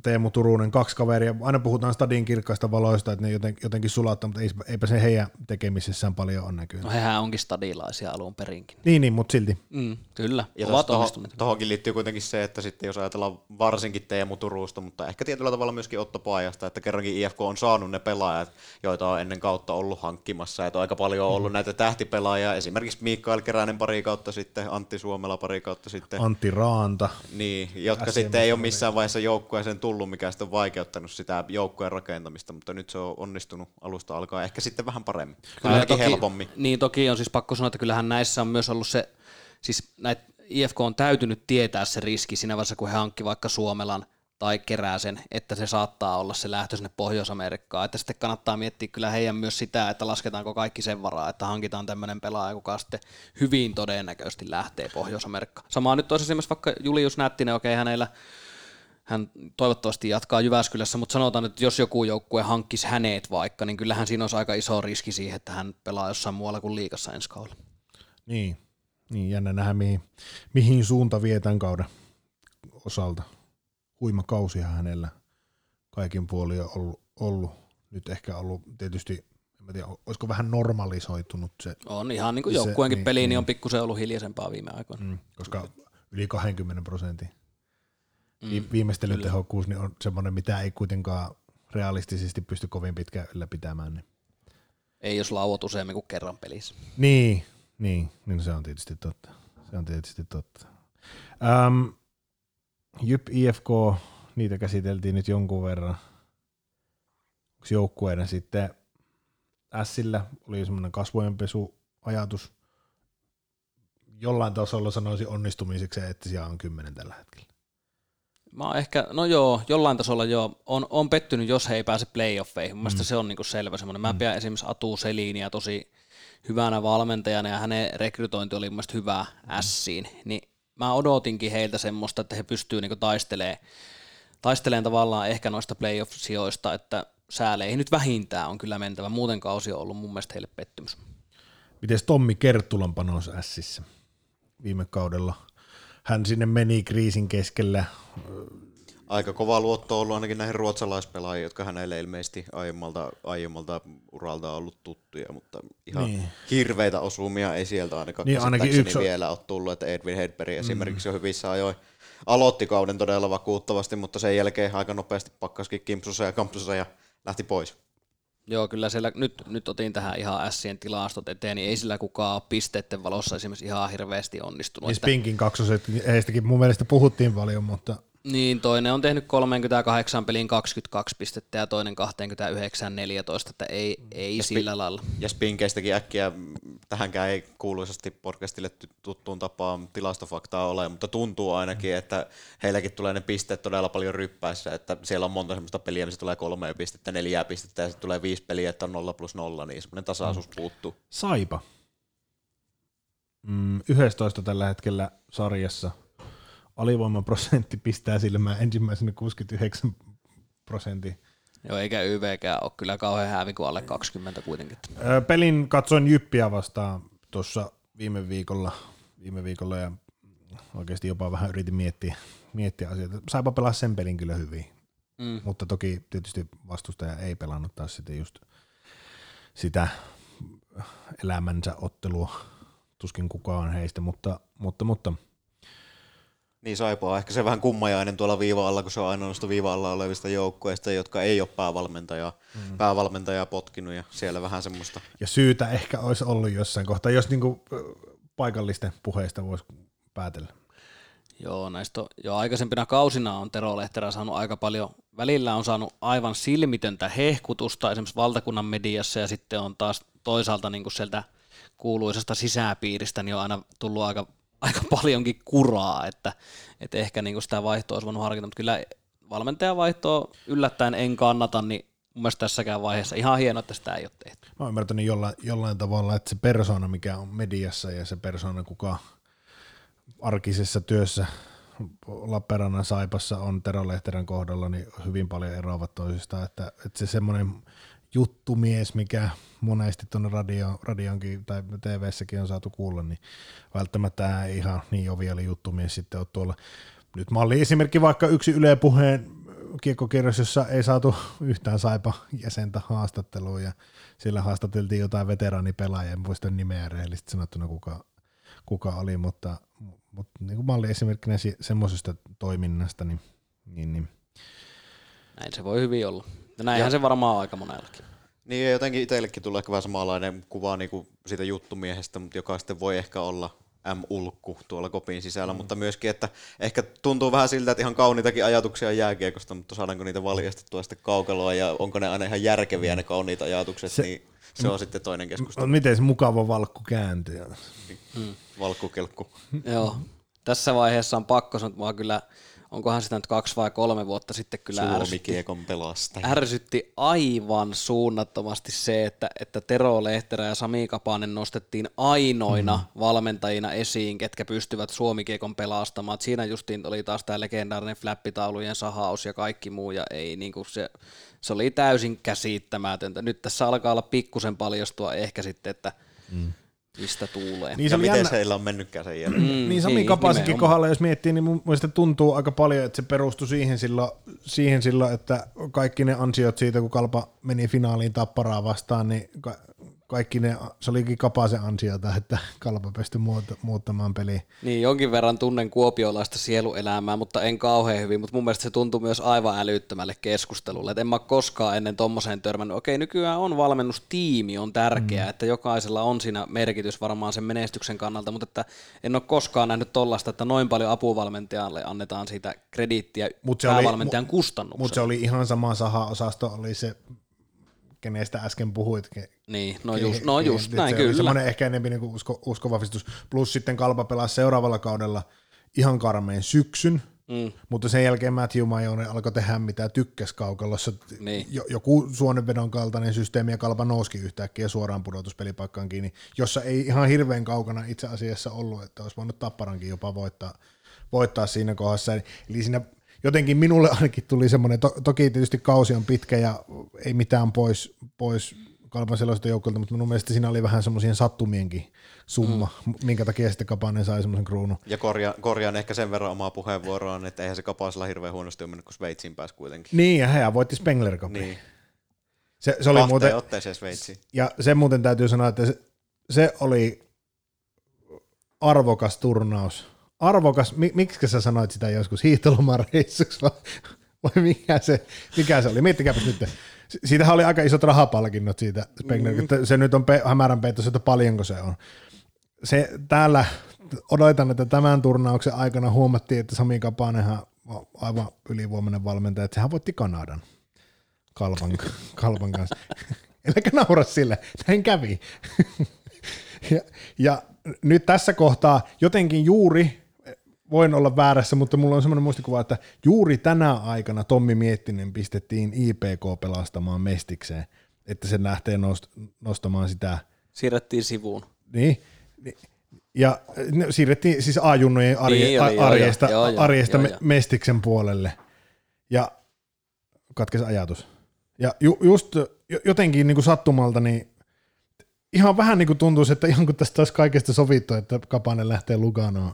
Teemu Turunen, kaksi kaveria. Aina puhutaan stadin kirkkaista valoista, että ne joten, jotenkin sulattaa, mutta eipä se heidän tekemisessään paljon on näkynyt. No hehän onkin stadilaisia alun perinkin. Niin, niin mutta silti. Mm, kyllä, ja ovat onnistuneet. Tuohonkin liittyy kuitenkin se, että sitten jos ajatellaan varsinkin Teemu Turusta, mutta ehkä tietyllä tavalla myöskin Otto Paajasta, että kerrankin IFK on saanut ne pelaajat, joita on ennen kautta ollut hankkimassa, että aika paljon on ollut mm. näitä tähtipelaajia, esimerkiksi Mikael Keränen pari kautta sitten, Antti Suomela pari kautta sitten. Antti Raanta. Niin, jotka sitten ei ole missään vaiheessa joukkueeseen tullut, mikä sitten on vaikeuttanut sitä joukkueen rakentamista, mutta nyt se on onnistunut alusta alkaa ehkä sitten vähän paremmin. Kyllä, toki, helpommin. Niin toki on siis pakko sanoa, että kyllähän näissä on myös ollut se, siis näitä IFK on täytynyt tietää se riski siinä vaiheessa, kun he hankki vaikka Suomelan tai kerää sen, että se saattaa olla se lähtö sinne Pohjois-Amerikkaan. Että sitten kannattaa miettiä kyllä heidän myös sitä, että lasketaanko kaikki sen varaa, että hankitaan tämmöinen pelaaja, joka sitten hyvin todennäköisesti lähtee Pohjois-Amerikkaan. Samaa nyt toisessa esimerkiksi vaikka Julius Nättinen, okei okay, hänellä hän toivottavasti jatkaa Jyväskylässä, mutta sanotaan, että jos joku joukkue hankkisi hänet vaikka, niin kyllähän siinä olisi aika iso riski siihen, että hän pelaa jossain muualla kuin liikassa ensi kaudella. Niin, niin jännä nähdä, mihin, mihin suunta vie tämän kauden osalta. Huima kausihan hänellä kaikin puolin on ollut, ollut. Nyt ehkä ollut tietysti, en tiedä, olisiko vähän normalisoitunut se. On ihan niin kuin joukkueenkin niin, peli, niin, niin on pikkusen ollut hiljaisempaa viime aikoina. Mm, koska yli 20 prosentin mm, viimeistelytehokkuus niin on semmoinen, mitä ei kuitenkaan realistisesti pysty kovin pitkään ylläpitämään. Niin. Ei jos lauot useammin kuin kerran pelissä. Niin, niin, niin se on tietysti totta. Se on tietysti totta. Um, Jyp IFK, niitä käsiteltiin nyt jonkun verran. Onko joukkueena sitten Sillä oli semmoinen kasvojenpesu-ajatus. Jollain tasolla sanoisin onnistumiseksi, että siellä on kymmenen tällä hetkellä. Mä oon ehkä, no joo, jollain tasolla joo, on, on pettynyt, jos he ei pääse playoffeihin. Mun mm. se on niinku selvä semmoinen. Mä mm. pidän esimerkiksi Atu Seliiniä tosi hyvänä valmentajana ja hänen rekrytointi oli mun hyvä ässiin. Niin mä odotinkin heiltä semmoista, että he pystyvät niinku taistelemaan, taistelemaan tavallaan ehkä noista playoff-sijoista, että sääleihin nyt vähintään on kyllä mentävä. Muuten kausi on ollut mun mielestä heille pettymys. Miten Tommi Kerttulan panos ässissä viime kaudella? Hän sinne meni kriisin keskellä. Aika kova luotto on ollut ainakin näihin ruotsalaispelaajiin, jotka hänelle ilmeisesti aiemmalta, aiemmalta uralta ollut tuttuja, mutta ihan niin. hirveitä osumia ei sieltä ainakaan niin, ainakin yksi... vielä ole tullut, että Edwin Hedberg mm. esimerkiksi on hyvissä ajoin aloitti kauden todella vakuuttavasti, mutta sen jälkeen aika nopeasti pakkaskin kimpsussa ja kampsussa ja lähti pois. Joo, kyllä siellä, nyt, nyt otin tähän ihan Sien tilastot eteen, niin ei sillä kukaan pisteiden valossa esimerkiksi ihan hirveästi onnistunut. Niin Spinkin kaksoset, heistäkin mun mielestä puhuttiin paljon, mutta niin, toinen on tehnyt 38 pelin 22 pistettä ja toinen 29 14, että ei, ei ja sillä spi- lailla. Ja Spinkeistäkin äkkiä, tähänkään ei kuuluisasti podcastille tuttuun tapaan tilastofaktaa ole, mutta tuntuu ainakin, että heilläkin tulee ne pisteet todella paljon ryppäissä, että siellä on monta semmoista peliä, missä tulee kolme pistettä, neljää pistettä ja sitten tulee viisi peliä, että on nolla plus nolla, niin semmoinen tasaisuus puuttuu. Saipa. Mm, 11 tällä hetkellä sarjassa – alivoimaprosentti pistää silmään ensimmäisenä 69 prosentin. Joo, eikä YVkään ole kyllä kauhean hävi kuin alle 20 kuitenkin. Pelin katsoin Jyppiä vastaan tuossa viime viikolla, viime viikolla ja oikeasti jopa vähän yritin miettiä, miettiä asioita. Saipa pelaa sen pelin kyllä hyvin, mm. mutta toki tietysti vastustaja ei pelannut taas sitten just sitä elämänsä ottelua, tuskin kukaan heistä, mutta, mutta, mutta – niin Saipaa ehkä se vähän kummajainen tuolla viiva alla, kun se on aina noista viiva alla olevista joukkueista, jotka ei ole päävalmentajaa, mm. päävalmentajaa potkinut ja siellä vähän semmoista. Ja syytä ehkä olisi ollut jossain kohtaa, jos niinku paikallisten puheista voisi päätellä. Joo, näistä on, jo aikaisempina kausina on Tero Lehterä saanut aika paljon, välillä on saanut aivan silmitöntä hehkutusta esimerkiksi valtakunnan mediassa ja sitten on taas toisaalta niin kuin sieltä kuuluisesta sisäpiiristä niin on aina tullut aika aika paljonkin kuraa, että, että ehkä niin sitä vaihtoa olisi voinut harkita, mutta kyllä valmentajan vaihtoa yllättäen en kannata, niin mun mielestä tässäkään vaiheessa ihan hienoa, että sitä ei ole tehty. Mä oon ymmärtänyt jollain, jollain tavalla, että se persona, mikä on mediassa ja se persona, kuka arkisessa työssä Lappeenrannan Saipassa on Tero Lehterän kohdalla, niin hyvin paljon eroavat toisistaan, että, että se semmoinen juttumies, mikä monesti tuonne radio, radionkin tai TV-säkin on saatu kuulla, niin välttämättä ei ihan niin joviali juttumies sitten ole tuolla. nyt malli esimerkki vaikka yksi Yle Puheen kiekkokierros, jossa ei saatu yhtään saipa jäsentä haastatteluun ja sillä haastateltiin jotain veteraanipelaajia, en muista nimeä rehellisesti sanottuna kuka, kuka oli, mutta, mutta niin kuin malli esimerkkinä semmoisesta toiminnasta, niin, niin, niin. Näin se voi hyvin olla. Ja näinhän ja. se varmaan aika monellakin. Niin ja jotenkin itsellekin tulee ehkä vähän samanlainen kuva niin kuin siitä juttumiehestä, mutta joka sitten voi ehkä olla M-ulkku tuolla kopin sisällä, mm. mutta myöskin, että ehkä tuntuu vähän siltä, että ihan kauniitakin ajatuksia on jääkiekosta, mutta saadaanko niitä valjastettua sitten kaukaloa ja onko ne aina ihan järkeviä ne kauniit ajatukset, se, niin se on m- sitten toinen keskustelu. Miten se mukava valkku kääntyy? Mm. Valkkukelkku. Joo, tässä vaiheessa on pakko sanoa, että mä kyllä onkohan sitä nyt kaksi vai kolme vuotta sitten kyllä ärsytti, ärsytti aivan suunnattomasti se, että, että Tero Lehterä ja Sami Kapanen nostettiin ainoina mm. valmentajina esiin, ketkä pystyvät Suomikiekon pelastamaan. Et siinä justiin oli taas tämä legendaarinen flappitaulujen sahaus ja kaikki muu, ja ei niinku se, se oli täysin käsittämätöntä. Nyt tässä alkaa olla pikkusen paljastua ehkä sitten, että mm mistä tuulee. Niin ja miten jännä... heillä on mennytkään sen jälkeen. Mm, niin Sami niin, Kapasenkin kohdalla, jos miettii, niin mun mielestä tuntuu aika paljon, että se perustui siihen silloin, siihen silloin, että kaikki ne ansiot siitä, kun Kalpa meni finaaliin tapparaa vastaan, niin kaikki ne, se olikin Kapasen ansiota, että Kalpa pystyi muuttamaan peliä. Niin, jonkin verran tunnen kuopiolaista sieluelämää, mutta en kauhean hyvin, mutta mun mielestä se tuntuu myös aivan älyttömälle keskustelulle, että en mä koskaan ennen tommoseen törmännyt. Okei, nykyään on valmennustiimi, on tärkeää, mm. että jokaisella on siinä merkitys varmaan sen menestyksen kannalta, mutta että en ole koskaan nähnyt tollasta, että noin paljon apuvalmentajalle annetaan siitä krediittiä mut se päävalmentajan oli, kustannuksella. Mutta se oli ihan sama saha-osasto, oli se kenestä äsken puhuit. Ke, niin, no just, no just ke, näin se kyllä. Semmoinen ehkä enemmän niin usko, uskovahvistus. Plus sitten Kalpa pelasi seuraavalla kaudella ihan karmeen syksyn, Mm. Mutta sen jälkeen Matthew Majone alkoi tehdä mitä tykkäs kaukalossa. Niin. Joku suonenvedon kaltainen systeemi ja kalpa nouski yhtäkkiä suoraan pudotuspelipaikkaan kiinni, jossa ei ihan hirveän kaukana itse asiassa ollut, että olisi voinut Tapparankin jopa voittaa, voittaa siinä kohdassa. Eli siinä jotenkin minulle ainakin tuli semmoinen, to, toki tietysti kausi on pitkä ja ei mitään pois, pois kalpan sellaista joukkolta, mutta minun mielestä siinä oli vähän semmoisia sattumienkin summa, mm. minkä takia sitten Kapanen sai semmoisen kruunun. Ja korja, korjaan ehkä sen verran omaa puheenvuoroaan, että eihän se Kapasella hirveän huonosti ole mennyt, kun Sveitsiin pääsi kuitenkin. Niin, ja hän voitti Spengler Cupin. Niin. Se, se oli Kahteen muuten, otteeseen Sveitsiin. Ja se muuten täytyy sanoa, että se, se oli arvokas turnaus arvokas, miksi sä sanoit sitä joskus hiihtolomareissuksi vai, vai mikä, se, mikä se oli? Miettikääpäs nyt. Siitähän oli aika isot rahapalkinnot siitä Spengler, mm. että se nyt on pe- hämärän peitossa, että paljonko se on. Se täällä, odotan, että tämän turnauksen aikana huomattiin, että Sami Kapanenhan on aivan ylivoimainen valmentaja, että sehän voitti Kanadan Kalvan, Kalvan kanssa. Eläkä naura sille, näin kävi. ja, ja nyt tässä kohtaa jotenkin juuri voin olla väärässä, mutta mulla on semmoinen muistikuva, että juuri tänä aikana Tommi Miettinen pistettiin IPK pelastamaan mestikseen, että se lähtee nost- nostamaan sitä. Siirrettiin sivuun. Niin, ja ne siirrettiin siis A-junnojen arje, niin, oli, arjesta, joo, joo, arjesta joo, joo. mestiksen puolelle. Ja katkesi ajatus. Ja ju, just jotenkin niin kuin sattumalta, niin ihan vähän niin kuin tuntuisi, että ihan kuin tästä olisi kaikesta sovittu, että Kapanen lähtee Luganoon.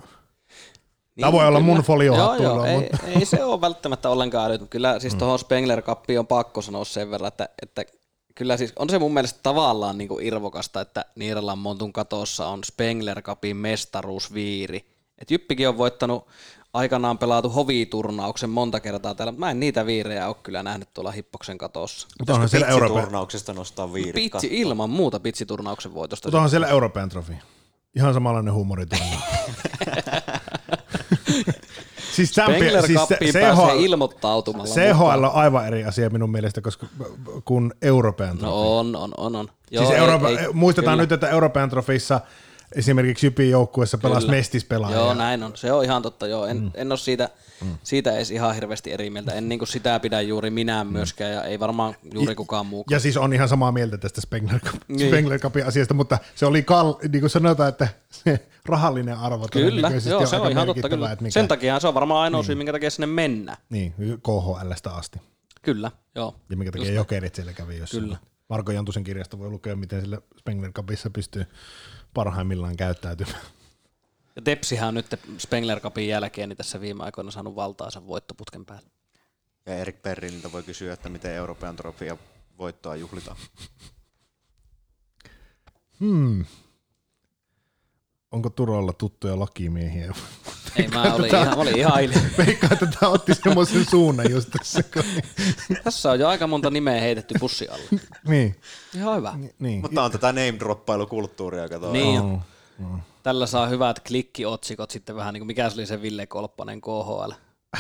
Niin, Tämä voi olla mun folio joo, joo, ei, mutta... ei, se ole välttämättä ollenkaan älyt, kyllä siis mm. tuohon Spengler Cuppiin on pakko sanoa sen verran, että, että kyllä siis on se mun mielestä tavallaan niin kuin irvokasta, että Niiralan Montun katossa on Spengler Cupin mestaruusviiri. Et Jyppikin on voittanut aikanaan pelaatu hoviturnauksen monta kertaa täällä, mä en niitä viirejä ole kyllä nähnyt tuolla Hippoksen katossa. Mutta onhan siellä Euroopan... turnauksesta nostaa viirit Pitsi, ilman muuta pitsiturnauksen voitosta. Mutta onhan siellä Euroopan trofi. Ihan samanlainen huumoriturnaus. [LAUGHS] [LAUGHS] siis Spengler siis se, CHL, ilmoittautumalla. CHL on aivan eri asia minun mielestä, koska kun European Trophy. No on, on, on. on. Joo, siis Europe, ei, ei, muistetaan kyllä. nyt, että European Trofeissa esimerkiksi Jypin joukkueessa pelasi mestispelaaja. Joo, näin on. Se on ihan totta. Joo. En, mm. en ole siitä, mm. siitä edes ihan hirveästi eri mieltä. En niin sitä pidä juuri minä mm. myöskään ja ei varmaan juuri kukaan muu. Ja siis on ihan samaa mieltä tästä Spengler, niin. Spengler Cupin asiasta, mutta se oli, kal, niin kuin sanotaan, että se rahallinen arvo Kyllä, joo, se on ihan totta. Kyllä. Mikä... Sen takia se on varmaan ainoa niin. syy, minkä takia sinne mennään. Niin, KHLstä asti. Kyllä, joo. Ja minkä takia jokerit siellä kävi jossain. Kyllä. Marko Jantusen kirjasta voi lukea, miten sillä Spengler Cupissa pystyy parhaimmillaan käyttäytymään. Ja Tepsihän on nyt Spengler Cupin jälkeen niin tässä viime aikoina saanut valtaansa voittoputken päälle. Ja Erik Perriniltä voi kysyä, että miten Euroopan trofia voittoa juhlitaan. Hmm. Onko Turolla tuttuja lakimiehiä? Ei, mä olin ihan, mä olin ihan. Veikkaan, että tämä otti semmoisen suunnan just tässä. Tässä on jo aika monta nimeä heitetty pussi alle. niin. Ihan hyvä. niin. Mutta on tätä name-droppailukulttuuria, kato. Niin Oh, jo. Tällä saa hyvät klikkiotsikot sitten vähän niin kuin mikä se oli se Ville Kolppanen KHL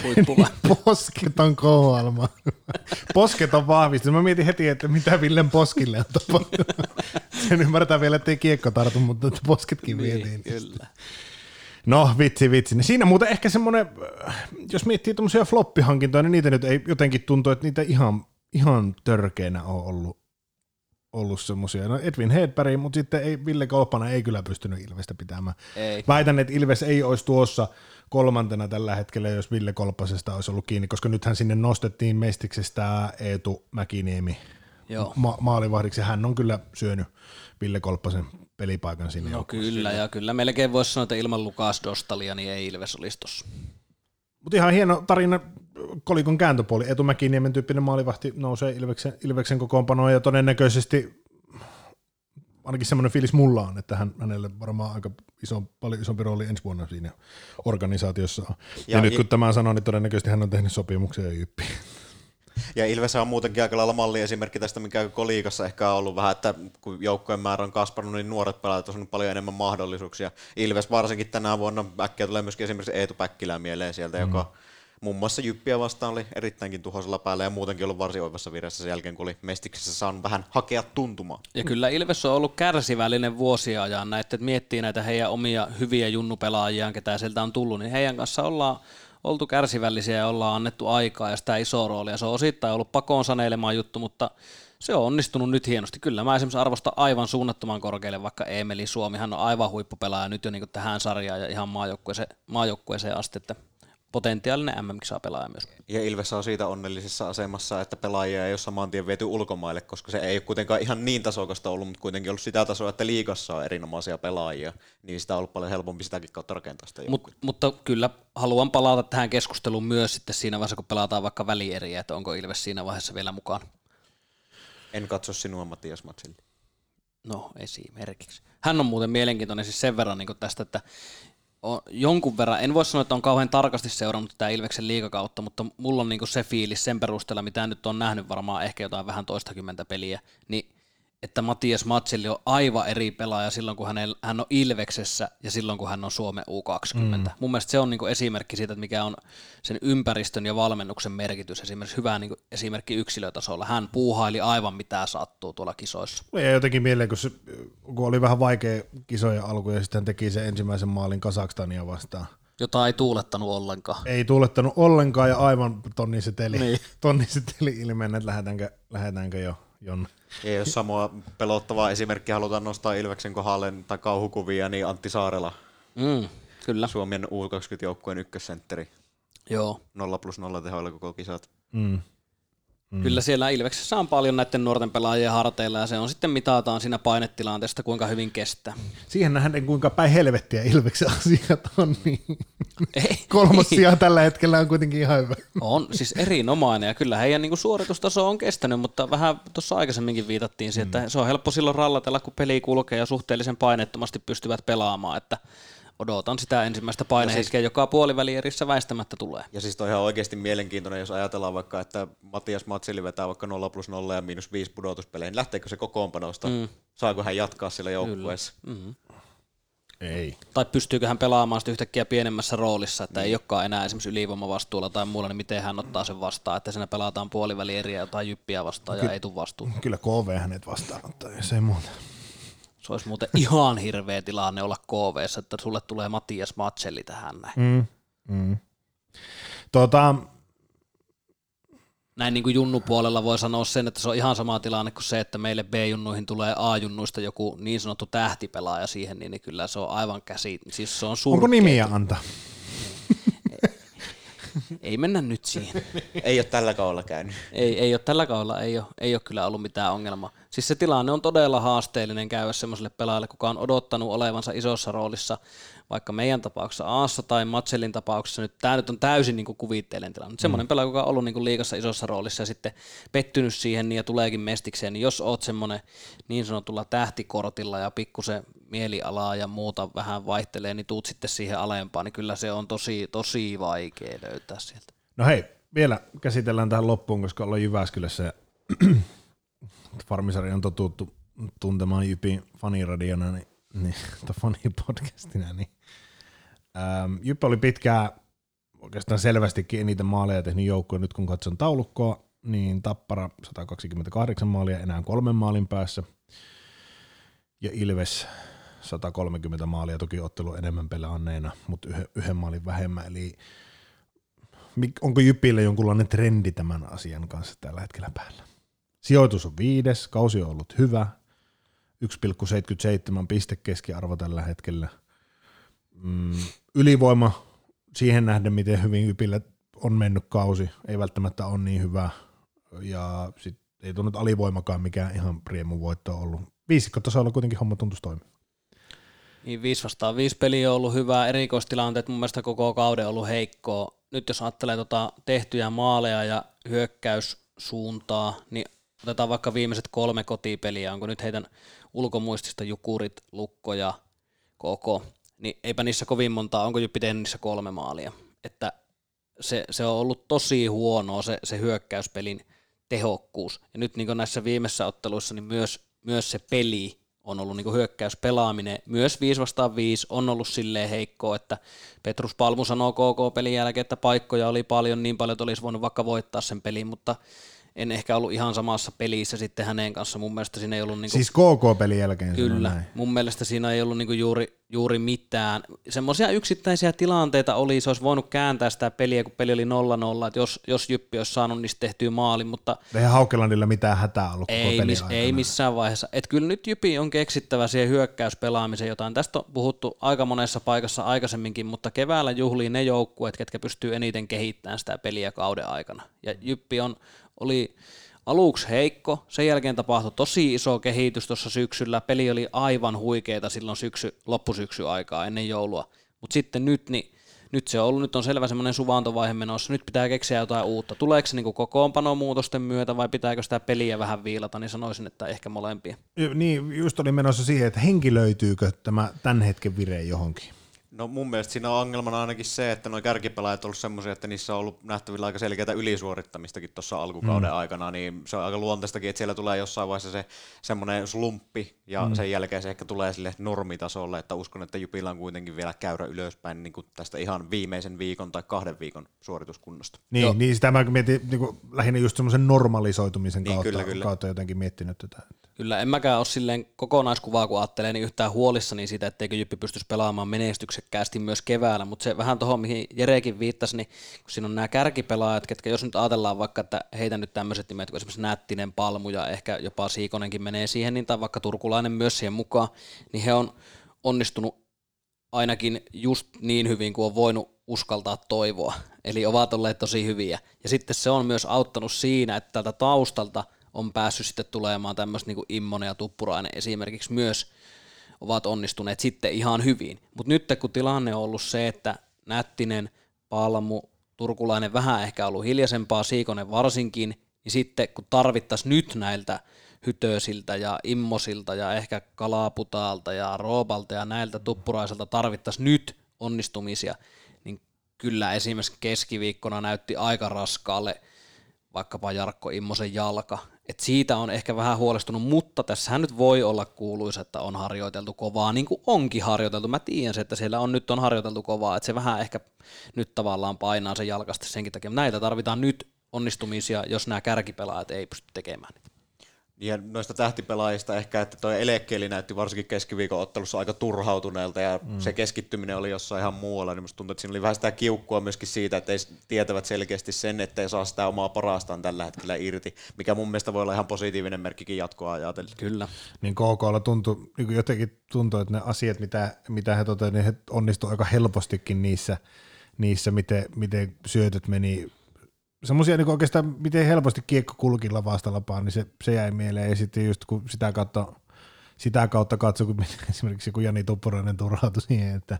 huippuva. [LAUGHS] Posket on kohoalma. Posket on vahvistunut. Mä mietin heti, että mitä Villen poskille on tapahtunut. Sen ymmärtää vielä, että ei kiekko tartu, mutta posketkin vietiin. niin, kyllä. No vitsi vitsi. Siinä muuten ehkä semmoinen, jos miettii tuommoisia floppihankintoja, niin niitä nyt ei jotenkin tuntu, että niitä ihan, ihan törkeänä on ollut, ollut semmoisia. No Edwin Hedberg, mutta sitten ei, Ville Kolpana ei kyllä pystynyt Ilvestä pitämään. Ei. Väitän, että Ilves ei olisi tuossa kolmantena tällä hetkellä, jos Ville Kolpasesta olisi ollut kiinni, koska nythän sinne nostettiin Mestiksestä Eetu Mäkiniemi Joo. ma- maalivahdiksi, hän on kyllä syönyt Ville Kolppasen pelipaikan sinne. No kyllä, ja kyllä melkein voisi sanoa, että ilman Lukas Dostalia niin ei Ilves olisi tossa. Mutta ihan hieno tarina, kolikon kääntöpuoli. Eetu Mäkiniemen tyyppinen maalivahti nousee Ilveksen, Ilveksen kokoonpanoon, ja todennäköisesti ainakin semmoinen fiilis mulla on, että hän, hänelle varmaan aika iso, paljon isompi rooli ensi vuonna siinä organisaatiossa on. Ja, Ja nyt i- kun tämä sanoo, niin todennäköisesti hän on tehnyt sopimuksia Jyppiin. Ja Ilves on muutenkin aika lailla malliesimerkki tästä, mikä koliikassa ehkä on ollut vähän, että kun joukkojen määrä on kasvanut, niin nuoret pelaajat on paljon enemmän mahdollisuuksia. Ilves varsinkin tänä vuonna äkkiä tulee myöskin esimerkiksi Eetu Päkkilä mieleen sieltä, mm. joka muun muassa Jyppiä vastaan oli erittäinkin tuhoisella päällä ja muutenkin ollut varsin oivassa vireessä sen jälkeen, kun oli Mestiksessä saanut vähän hakea tuntumaan. Ja kyllä Ilves on ollut kärsivällinen vuosia ajan näitä, että miettii näitä heidän omia hyviä junnupelaajiaan, ketä sieltä on tullut, niin heidän kanssa ollaan oltu kärsivällisiä ja ollaan annettu aikaa ja sitä isoa roolia. Se on osittain ollut pakoon sanelemaan juttu, mutta se on onnistunut nyt hienosti. Kyllä mä esimerkiksi arvostan aivan suunnattoman korkealle, vaikka Emeli Suomi, hän on aivan huippupelaaja nyt jo niin tähän sarjaan ja ihan maajoukkueeseen, maajoukkueeseen asti, että potentiaalinen MM-kisapelaaja myös. Ja Ilves on siitä onnellisessa asemassa, että pelaajia ei ole saman tien viety ulkomaille, koska se ei ole kuitenkaan ihan niin tasokasta ollut, mutta kuitenkin ollut sitä tasoa, että liigassa on erinomaisia pelaajia, niin sitä on ollut paljon helpompi sitäkin kautta rakentaa sitä Mut, mutta kyllä haluan palata tähän keskusteluun myös sitten siinä vaiheessa, kun pelataan vaikka välieriä, että onko Ilves siinä vaiheessa vielä mukaan. En katso sinua Matias Matsilli. No esimerkiksi. Hän on muuten mielenkiintoinen siis sen verran niin tästä, että on jonkun verran, en voi sanoa, että on kauhean tarkasti seurannut tätä Ilveksen liikakautta, mutta mulla on niin se fiilis sen perusteella, mitä nyt on nähnyt varmaan ehkä jotain vähän toistakymmentä peliä, niin että Matias Matselli on aivan eri pelaaja silloin, kun hänel, hän on Ilveksessä ja silloin, kun hän on Suomen U20. Mm. Mun mielestä se on niin esimerkki siitä, että mikä on sen ympäristön ja valmennuksen merkitys. Esimerkiksi hyvä niin esimerkki yksilötasolla. Hän puuhaili aivan mitä sattuu tuolla kisoissa. Ja jotenkin mieleen, kun, se, kun oli vähän vaikea kisoja alku ja sitten teki sen ensimmäisen maalin Kasakstania vastaan. Jota ei tuulettanut ollenkaan. Ei tuulettanut ollenkaan ja aivan tonni seteli, Niin. tonni seteli ilmeen, että lähdetäänkö, lähdetäänkö jo jonne. Ja jos samoa pelottavaa esimerkkiä halutaan nostaa Ilveksen kohdalle tai kauhukuvia, niin Antti Saarela, Mm, kyllä. Suomen U20-joukkueen ykkössentteri, Joo. 0 plus 0 tehoilla koko kisat. Mm. Mm. Kyllä siellä Ilveksessä on paljon näiden nuorten pelaajien harteilla ja se on sitten mitataan siinä painetilanteesta, kuinka hyvin kestää. Siihen nähden, kuinka päin helvettiä Ilveksen asiat on, niin Ei, kolmas sija tällä hetkellä on kuitenkin ihan hyvä. On siis erinomainen ja kyllä heidän niinku suoritustaso on kestänyt, mutta vähän tuossa aikaisemminkin viitattiin siihen, että se on helppo silloin rallatella, kun peli kulkee ja suhteellisen painettomasti pystyvät pelaamaan, että odotan sitä ensimmäistä painehetkeä, joka puolivälierissä väistämättä tulee. Ja siis toi ihan oikeasti mielenkiintoinen, jos ajatellaan vaikka, että Matias Matseli vetää vaikka 0 plus 0 ja miinus 5 pudotuspeleihin, niin lähteekö se kokoonpanosta? Mm. Saako hän jatkaa sillä joukkueessa? Mm-hmm. Ei. Tai pystyykö hän pelaamaan sitten yhtäkkiä pienemmässä roolissa, että ei olekaan enää esimerkiksi ylivoimavastuulla tai muulla, niin miten hän ottaa sen vastaan, että siinä pelataan puolivälieriä tai jyppiä vastaan ja ei tule vastuun. Kyllä KV hänet vastaanottaa, jos ei muuta. Se olisi muuten [LAUGHS] ihan hirveä tilanne olla KVssa, että sulle tulee Matias Matselli tähän näin. Mm. Mm. Tota, Näin niin kuin junnupuolella voi sanoa sen, että se on ihan sama tilanne kuin se, että meille B-junnuihin tulee A-junnuista joku niin sanottu tähtipelaaja siihen, niin kyllä se on aivan käsi, siis se on onko nimiä antaa? Ei mennä nyt siihen. ei ole tällä kaudella käynyt. Ei, ei ole tällä kaudella, ei ole, ei ole kyllä ollut mitään ongelmaa. Siis se tilanne on todella haasteellinen käydä semmoiselle pelaajalle, kuka on odottanut olevansa isossa roolissa vaikka meidän tapauksessa Aassa tai Matselin tapauksessa, nyt tämä nyt on täysin niin kuvitteellinen tilanne. Mm. Semmoinen pelaaja, joka on ollut niin liikassa isossa roolissa ja sitten pettynyt siihen niin ja tuleekin mestikseen, niin jos oot semmoinen niin sanotulla tähtikortilla ja pikkusen mielialaa ja muuta vähän vaihtelee, niin tuut sitten siihen alempaan, niin kyllä se on tosi, tosi vaikea löytää sieltä. No hei, vielä käsitellään tähän loppuun, koska ollaan Jyväskylässä ja [CLEARS THROAT] Farmisari on totuttu tuntemaan Jypin faniradiona, niin niin, [LAUGHS] podcastina, niin ähm, Jyppä oli pitkään oikeastaan selvästikin eniten maaleja tehnyt joukkoja. Nyt kun katson taulukkoa, niin Tappara 128 maalia enää kolmen maalin päässä. Ja Ilves 130 maalia, toki ottelu enemmän pelanneena, mutta yhden, yhden maalin vähemmän. Eli onko Jypille jonkunlainen trendi tämän asian kanssa tällä hetkellä päällä? Sijoitus on viides, kausi on ollut hyvä, 1,77 piste keskiarvo tällä hetkellä. Mm, ylivoima siihen nähden, miten hyvin Ypillä on mennyt kausi, ei välttämättä ole niin hyvä. Ja sit ei tunnu alivoimakaan mikään ihan riemun voitto ollut. Viisikkotasolla kuitenkin homma tuntuisi toimia. Niin 5 vastaan 5 peli on ollut hyvä, erikoistilanteet mun mielestä koko kauden ollut heikkoa. Nyt jos ajattelee tota tehtyjä maaleja ja hyökkäyssuuntaa, niin otetaan vaikka viimeiset kolme kotipeliä, onko nyt heidän ulkomuistista Jukurit, Lukko ja KK, niin eipä niissä kovin montaa, onko Jyppi tehnyt niissä kolme maalia. Että se, se on ollut tosi huonoa se, se hyökkäyspelin tehokkuus. Ja nyt niin näissä viimeisissä otteluissa niin myös, myös se peli on ollut niin hyökkäyspelaaminen, myös 5 vastaan 5 on ollut silleen heikkoa, että Petrus Palmu sanoo KK-pelin jälkeen, että paikkoja oli paljon, niin paljon, että olisi voinut vaikka voittaa sen pelin, mutta en ehkä ollut ihan samassa pelissä sitten hänen kanssa. Mun mielestä siinä ei ollut... Niinku, siis KK-pelin jälkeen Kyllä. Näin. Mun mielestä siinä ei ollut niinku juuri, juuri mitään. Semmoisia yksittäisiä tilanteita oli, se olisi voinut kääntää sitä peliä, kun peli oli 0-0, että jos, jos Jyppi olisi saanut niistä tehtyä maali, mutta... Eihän Haukelandilla mitään hätää ollut ei, koko mis, ei missään vaiheessa. Et kyllä nyt Jyppi on keksittävä siihen hyökkäyspelaamiseen jotain. Tästä on puhuttu aika monessa paikassa aikaisemminkin, mutta keväällä juhlii ne joukkueet, ketkä pystyy eniten kehittämään sitä peliä kauden aikana. Ja Jyppi on oli aluksi heikko, sen jälkeen tapahtui tosi iso kehitys tuossa syksyllä, peli oli aivan huikeeta silloin syksy, loppusyksy aikaa ennen joulua, mutta sitten nyt, niin nyt se on ollut, nyt on selvä semmoinen suvantovaihe menossa, nyt pitää keksiä jotain uutta. Tuleeko se niin kokoonpanomuutosten myötä vai pitääkö sitä peliä vähän viilata, niin sanoisin, että ehkä molempia. Niin, just oli menossa siihen, että henkilöityykö tämä tämän hetken vire johonkin. No mun mielestä siinä on ongelmana ainakin se, että nuo kärkipelaajat on ollut semmoisia, että niissä on ollut nähtävillä aika selkeää ylisuorittamistakin tuossa alkukauden mm. aikana, niin se on aika luontaistakin, että siellä tulee jossain vaiheessa se semmoinen slumppi, ja mm. sen jälkeen se ehkä tulee sille normitasolle, että uskon, että Jupilla on kuitenkin vielä käyrä ylöspäin niin kuin tästä ihan viimeisen viikon tai kahden viikon suorituskunnosta. Niin, niin sitä mä mietin niin kuin, lähinnä just semmoisen normalisoitumisen niin, kautta, kyllä, kyllä. kautta jotenkin miettinyt tätä. Kyllä, en mäkään ole silleen kokonaiskuvaa, kun ajattelee, niin yhtään huolissani siitä, etteikö Jyppi pystyisi pelaamaan menestyksekkäästi myös keväällä, mutta se vähän tuohon, mihin Jerekin viittasi, niin kun siinä on nämä kärkipelaajat, ketkä jos nyt ajatellaan vaikka, että heitä nyt tämmöiset nimet, kuin esimerkiksi Nättinen, Palmu ja ehkä jopa Siikonenkin menee siihen, niin tai vaikka Turkulainen myös siihen mukaan, niin he on onnistunut ainakin just niin hyvin kuin on voinut uskaltaa toivoa. Eli ovat olleet tosi hyviä. Ja sitten se on myös auttanut siinä, että tältä taustalta on päässyt sitten tulemaan tämmöistä niin Immonen ja Tuppurainen esimerkiksi myös ovat onnistuneet sitten ihan hyvin. Mutta nyt kun tilanne on ollut se, että Nättinen, Palmu, Turkulainen vähän ehkä ollut hiljaisempaa, Siikonen varsinkin, niin sitten kun tarvittaisiin nyt näiltä Hytösiltä ja Immosilta ja ehkä Kalaputaalta ja Roobalta ja näiltä tuppuraiselta tarvittaisiin nyt onnistumisia, niin kyllä esimerkiksi keskiviikkona näytti aika raskaalle vaikkapa Jarkko Immosen jalka, et siitä on ehkä vähän huolestunut, mutta tässähän nyt voi olla kuuluisa, että on harjoiteltu kovaa, niin kuin onkin harjoiteltu. Mä tiedän se, että siellä on nyt on harjoiteltu kovaa, että se vähän ehkä nyt tavallaan painaa sen jalkasta senkin takia. Näitä tarvitaan nyt onnistumisia, jos nämä kärkipelaajat ei pysty tekemään. Ja noista tähtipelaajista ehkä, että tuo Elekkeeli näytti varsinkin keskiviikon ottelussa aika turhautuneelta ja mm. se keskittyminen oli jossain ihan muualla, niin musta tuntuu, että siinä oli vähän sitä kiukkua myöskin siitä, että ei tietävät selkeästi sen, että ei saa sitä omaa parastaan tällä hetkellä irti, mikä mun mielestä voi olla ihan positiivinen merkkikin jatkoa ajatellen. Kyllä. Niin KKlla tuntui, niin jotenkin tuntuu, että ne asiat, mitä, mitä he totesivat, niin he onnistuivat aika helpostikin niissä, niissä, miten, miten syötöt meni. Semmoisia niin oikeastaan, miten helposti kiekko kulki lavasta lapaan, niin se, se jäi mieleen. Ja sitten just kun sitä kautta, sitä kautta katsoi, kun [LAUGHS] esimerkiksi kun Jani Tuppurainen turhautui siihen, että,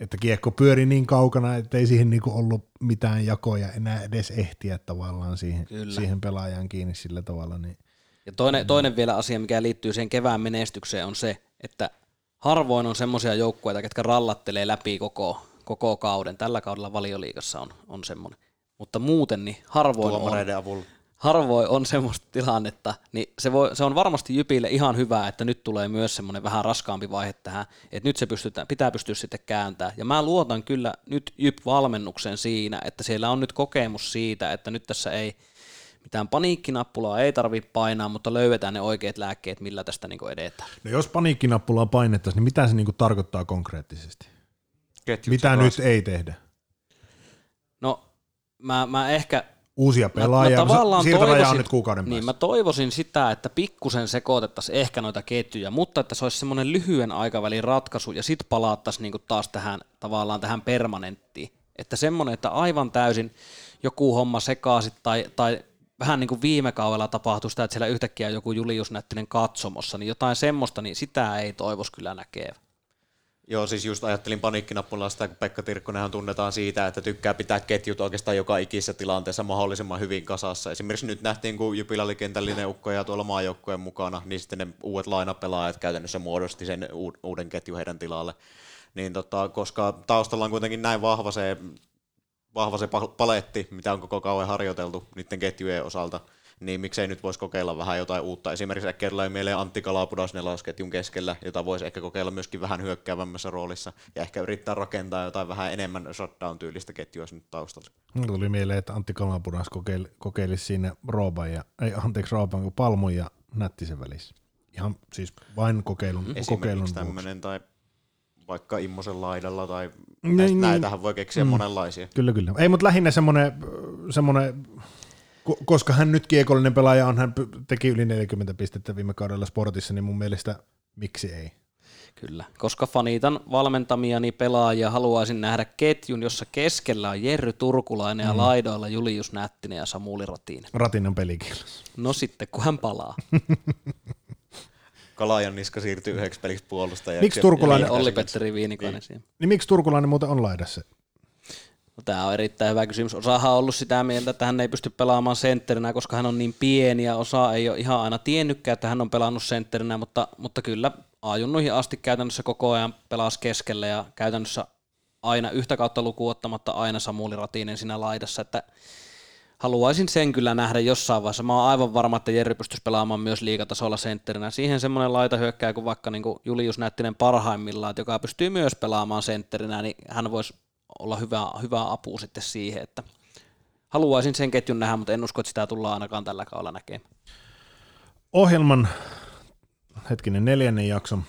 että kiekko pyöri niin kaukana, että ei siihen niinku ollut mitään jakoja enää edes ehtiä tavallaan siihen, siihen pelaajaan kiinni sillä tavalla. Niin. Ja toinen, toinen vielä asia, mikä liittyy siihen kevään menestykseen, on se, että harvoin on semmoisia joukkueita, jotka rallattelee läpi koko, koko kauden. Tällä kaudella valioliigassa on, on semmoinen. Mutta muuten niin harvoin on, avulla. harvoin on semmoista tilannetta, niin se, voi, se on varmasti Jypille ihan hyvä, että nyt tulee myös semmoinen vähän raskaampi vaihe tähän, että nyt se pystytään, pitää pystyä sitten kääntämään. Ja mä luotan kyllä nyt Jyp-valmennuksen siinä, että siellä on nyt kokemus siitä, että nyt tässä ei mitään paniikkinappulaa ei tarvitse painaa, mutta löydetään ne oikeat lääkkeet, millä tästä niin edetään. No jos paniikkinappulaa painettaisiin, niin mitä se niin tarkoittaa konkreettisesti? Ketjut mitä nyt ei tehdä? Mä, mä ehkä uusia pelaajia. Mä, mä tavallaan toivoisin, on nyt kuukauden Niin, mä toivoisin sitä, että pikkusen sekoitettaisiin ehkä noita ketjuja, mutta että se olisi semmoinen lyhyen aikavälin ratkaisu ja sitten palattaisiin niinku taas tähän tavallaan tähän permanenttiin. Että semmoinen, että aivan täysin joku homma sekaisin tai, tai vähän niin kuin viime kaudella tapahtui sitä, että siellä yhtäkkiä joku Julius Nättinen katsomossa, niin jotain semmoista, niin sitä ei toivos kyllä näkee. Joo, siis just ajattelin paniikkinappulasta, kun Pekka Tirkkonenhan tunnetaan siitä, että tykkää pitää ketjut oikeastaan joka ikisessä tilanteessa mahdollisimman hyvin kasassa. Esimerkiksi nyt nähtiin, kun Jupila oli kentällinen ukkoja tuolla maajoukkojen mukana, niin sitten ne uudet lainapelaajat käytännössä muodosti sen uuden ketju heidän tilalle. Niin tota, koska taustalla on kuitenkin näin vahva se vahva se paletti, mitä on koko kauan harjoiteltu niiden ketjujen osalta, niin miksei nyt voisi kokeilla vähän jotain uutta. Esimerkiksi äkkiä tulee mieleen Antti Kalapudas nelasketjun keskellä, jota voisi ehkä kokeilla myöskin vähän hyökkäävämmässä roolissa, ja ehkä yrittää rakentaa jotain vähän enemmän shutdown-tyylistä ketjua sinne taustalle. Mulla tuli mieleen, että Antti Kalapudas kokeili, kokeili siinä Rooban ja, ei anteeksi Rooban, kun Palmun ja Nättisen välissä. Ihan siis vain kokeilun, Esimerkiksi kokeilun tämmöinen tai vaikka Immosen laidalla tai niin, näitä, niin. näitähän voi keksiä mm. monenlaisia. Kyllä, kyllä. Ei, mutta lähinnä semmoinen, semmoinen koska hän nyt kiekollinen pelaaja on, hän teki yli 40 pistettä viime kaudella sportissa, niin mun mielestä miksi ei? Kyllä, koska fanitan valmentamiani pelaajia haluaisin nähdä ketjun, jossa keskellä on Jerry Turkulainen mm. ja laidoilla Julius Nättinen ja Samuli Ratinen. Ratinen pelikielessä. No sitten, kun hän palaa. [LAUGHS] Kalajan niska siirtyy yhdeksi peliksi puolustajaksi. Miksi Turkulainen... Olli Petteri Viinikainen niin. niin miksi Turkulainen muuten on laidassa? No, tämä on erittäin hyvä kysymys. Osahan on ollut sitä mieltä, että hän ei pysty pelaamaan sentterinä, koska hän on niin pieni ja osa ei ole ihan aina tiennytkään, että hän on pelannut sentterinä, mutta, mutta kyllä ajunnuihin asti käytännössä koko ajan pelasi keskellä ja käytännössä aina yhtä kautta lukuun ottamatta aina Samuli Ratinen siinä laidassa, että haluaisin sen kyllä nähdä jossain vaiheessa. Mä oon aivan varma, että Jerry pystyisi pelaamaan myös liigatasolla sentterinä. Siihen semmoinen laita hyökkää kuin vaikka niin kuin Julius Nättinen parhaimmillaan, että joka pystyy myös pelaamaan sentterinä, niin hän voisi olla hyvä, hyvä apu sitten siihen, että haluaisin sen ketjun nähdä, mutta en usko, että sitä tullaan ainakaan tällä kaudella näkemään. Ohjelman hetkinen neljännen jakson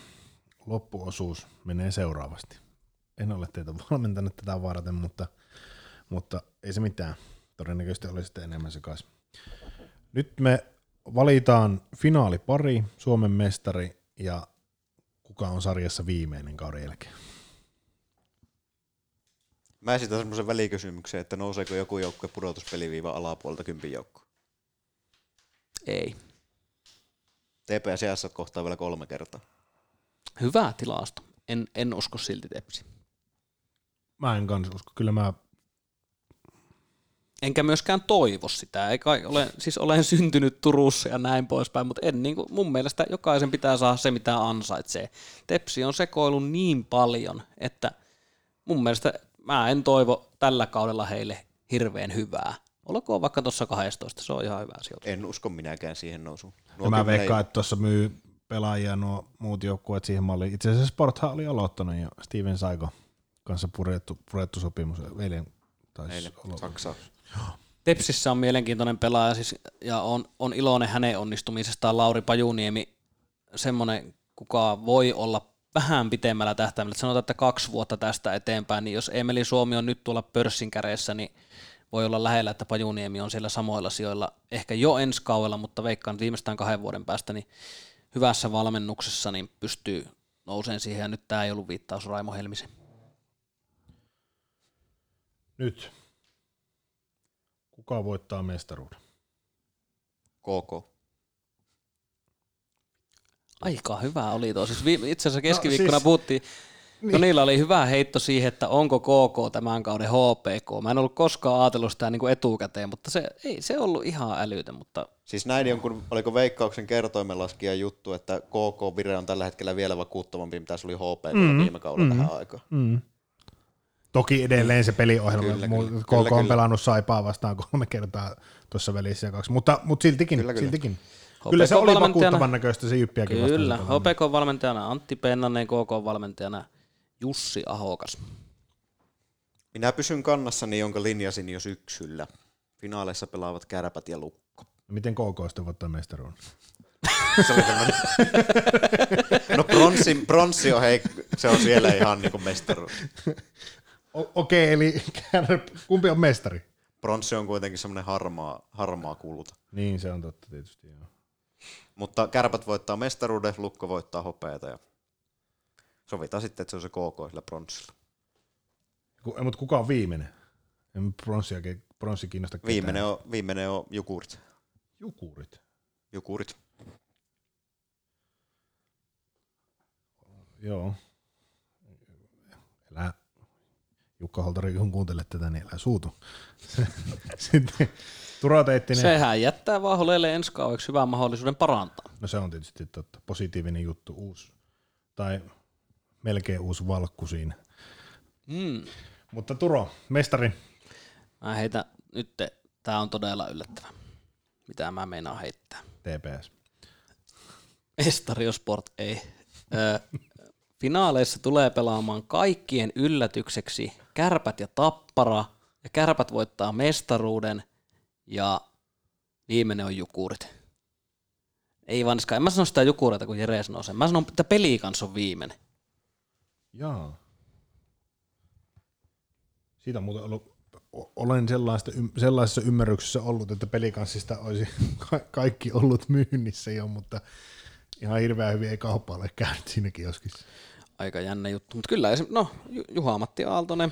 loppuosuus menee seuraavasti. En ole teitä valmentanut tätä varten, mutta, mutta ei se mitään todennäköisesti oli sitten enemmän sekas. Nyt me valitaan finaalipari, Suomen mestari ja kuka on sarjassa viimeinen kauden jälkeen. Mä esitän semmoisen välikysymyksen, että nouseeko joku joukkue pudotuspeliviiva alapuolta kympin joukko? Ei. TPS ja kohtaa vielä kolme kertaa. Hyvä tilasto. En, en usko silti Tepsi. Mä en kans usko. Kyllä mä enkä myöskään toivo sitä. Ei kai ole, siis olen syntynyt Turussa ja näin poispäin, mutta en, niin kuin, mun mielestä jokaisen pitää saada se, mitä ansaitsee. Tepsi on sekoillut niin paljon, että mun mielestä mä en toivo tällä kaudella heille hirveän hyvää. Olkoon vaikka tuossa 12, se on ihan hyvä sijoitus. En usko minäkään siihen nousuun. Ja mä veikkaan, että tuossa myy pelaajia nuo muut joukkueet siihen malliin. Itse asiassa Sporthan oli aloittanut jo Steven Saiko kanssa purettu, purettu sopimus. Eilen taisi olla. Saksa. Tepsissä on mielenkiintoinen pelaaja siis, ja on, on iloinen hänen onnistumisestaan Lauri Pajuniemi, semmoinen, kuka voi olla vähän pitemmällä tähtäimellä. Sanotaan, että kaksi vuotta tästä eteenpäin, niin jos Emeli Suomi on nyt tuolla pörssin käreessä, niin voi olla lähellä, että Pajuniemi on siellä samoilla sijoilla ehkä jo ensi kaudella, mutta veikkaan viimeistään kahden vuoden päästä niin hyvässä valmennuksessa niin pystyy nouseen siihen, ja nyt tämä ei ollut viittaus Raimo Helmisen. Nyt. Kuka voittaa mestaruuden? KK. Aika hyvä oli tuo. Siis itse asiassa keskiviikkona siis- siis, puhuttiin, niin. no niillä oli hyvä heitto siihen, että onko KK tämän kauden HPK. Mä en ollut koskaan ajatellut sitä niin kuin etukäteen, mutta se ei se ollut ihan älytön, mutta Siis näin jonkun, oliko Veikkauksen kertoimen laskija juttu, että KK Vire on tällä hetkellä vielä vakuuttavampi, mitä se oli HP mm, viime kaudella mm, tähän aikaan. Mm. Toki edelleen se peliohjelma, Kyllä, kyllä. KK Kyllä, on kyllä. pelannut Saipaa vastaan kolme kertaa tuossa välissä ja kaksi, mutta, mutta siltikin, Kyllä, kyllä. siltikin. Kyllä se oli vakuuttavan näköistä se Jyppiäkin. Kyllä. HPK-valmentajana Antti Pennanen, KK-valmentajana Jussi Ahokas. Minä pysyn kannassani, jonka linjasin jo syksyllä. Finaaleissa pelaavat kärpät ja lukko. Miten KK sitten voittaa mestaruuden? Se oli tämmönen... No bronssi, bronssi on hei, se on siellä ihan niinku mestaruus. O- Okei, eli kumpi on mestari? Bronssi on kuitenkin semmoinen harmaa, harmaa kulta. Niin, se on totta tietysti. Joo. Mutta kärpät voittaa mestaruuden, lukko voittaa hopeata ja sovitaan sitten, että se on se KK sillä bronssilla. Ku, mutta kuka on viimeinen? En bronssia, bronssi kiinnosta ketään. Viimeinen on, viimeinen on jukurit. Jukurit. Jukurit. Joo. Älä, Jukka Holtari, kun kuuntelet tätä, niin älä suutu. [LAUGHS] Sitten Turo Teittinen. Sehän jättää vaan Holelle ensi kaudeksi hyvän mahdollisuuden parantaa. No se on tietysti totta. Positiivinen juttu, uusi, tai melkein uusi valkku siinä. Mm. Mutta Turo, mestari. Mä heitän nyt, tää on todella yllättävä. Mitä mä meinaan heittää. TPS. Estario Sport ei. Ö, finaaleissa tulee pelaamaan kaikkien yllätykseksi kärpät ja tappara, ja kärpät voittaa mestaruuden, ja viimeinen on jukurit. Ei Vanska, en mä sano sitä jukureita, kun Jere sanoo sen. Mä sanon, että peli kanssa on viimeinen. Jaa. Siitä on muuten ollut, olen sellaista, sellaisessa ymmärryksessä ollut, että pelikanssista olisi [LAUGHS] ka- kaikki ollut myynnissä jo, mutta ihan hirveän hyvin ei kauppa ole käynyt siinä kioskissa. Aika jännä juttu. Mutta kyllä, no, Ju- Juha-Matti Aaltonen,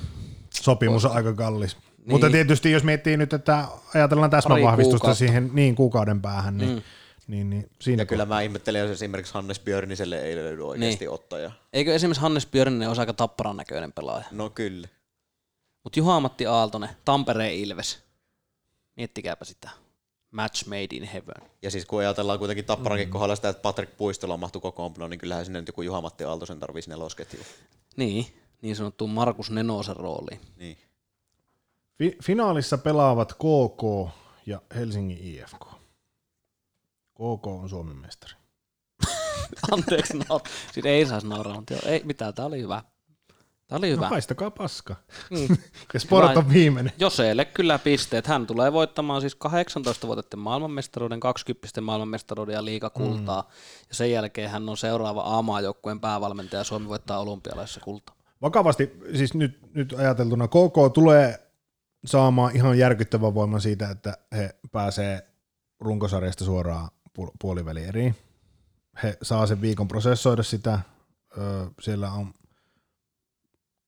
Sopimus on aika kallis. Niin. Mutta tietysti jos miettii nyt, että ajatellaan täsmävahvistusta siihen niin kuukauden päähän, niin, mm. niin, niin siinä Ja kyllä mä ihmettelen, jos esimerkiksi Hannes Björniselle ei löydy oikeasti niin. ottaja. eikö esimerkiksi Hannes Björninen olisi aika tapparan näköinen pelaaja? No kyllä. Mutta Juha-Matti Aaltonen, Tampereen Ilves. Miettikääpä sitä. Match made in heaven. Ja siis kun ajatellaan kuitenkin Tapparankin mm. kohdalla sitä, että Patrick Puistola mahtui kokoonpanoon, niin kyllähän sinne nyt joku Juha-Matti Aaltosen tarvitsisi nelosketju. Niin, niin sanottu Markus Nenosen rooliin. Niin. Fi- finaalissa pelaavat KK ja Helsingin IFK. KK on Suomen mestari. [LAUGHS] Anteeksi, no, siis ei saisi nauraa, mutta joo, ei mitään, tää oli hyvä. Tää oli No hyvä. haistakaa paska. Mm. [LAUGHS] Ja Sport on viimeinen. Joseelle kyllä pisteet. Hän tulee voittamaan siis 18 vuotten maailmanmestaruuden, 20 maailmanmestaruuden ja liikakultaa. Mm. Ja sen jälkeen hän on seuraava A-maajoukkueen päävalmentaja ja Suomi voittaa olympialaisessa kultaa. Vakavasti, siis nyt, nyt ajateltuna, KK tulee saamaan ihan järkyttävän voiman siitä, että he pääsee runkosarjasta suoraan pu- puolivälieriin. He saa sen viikon prosessoida sitä. Öö, siellä on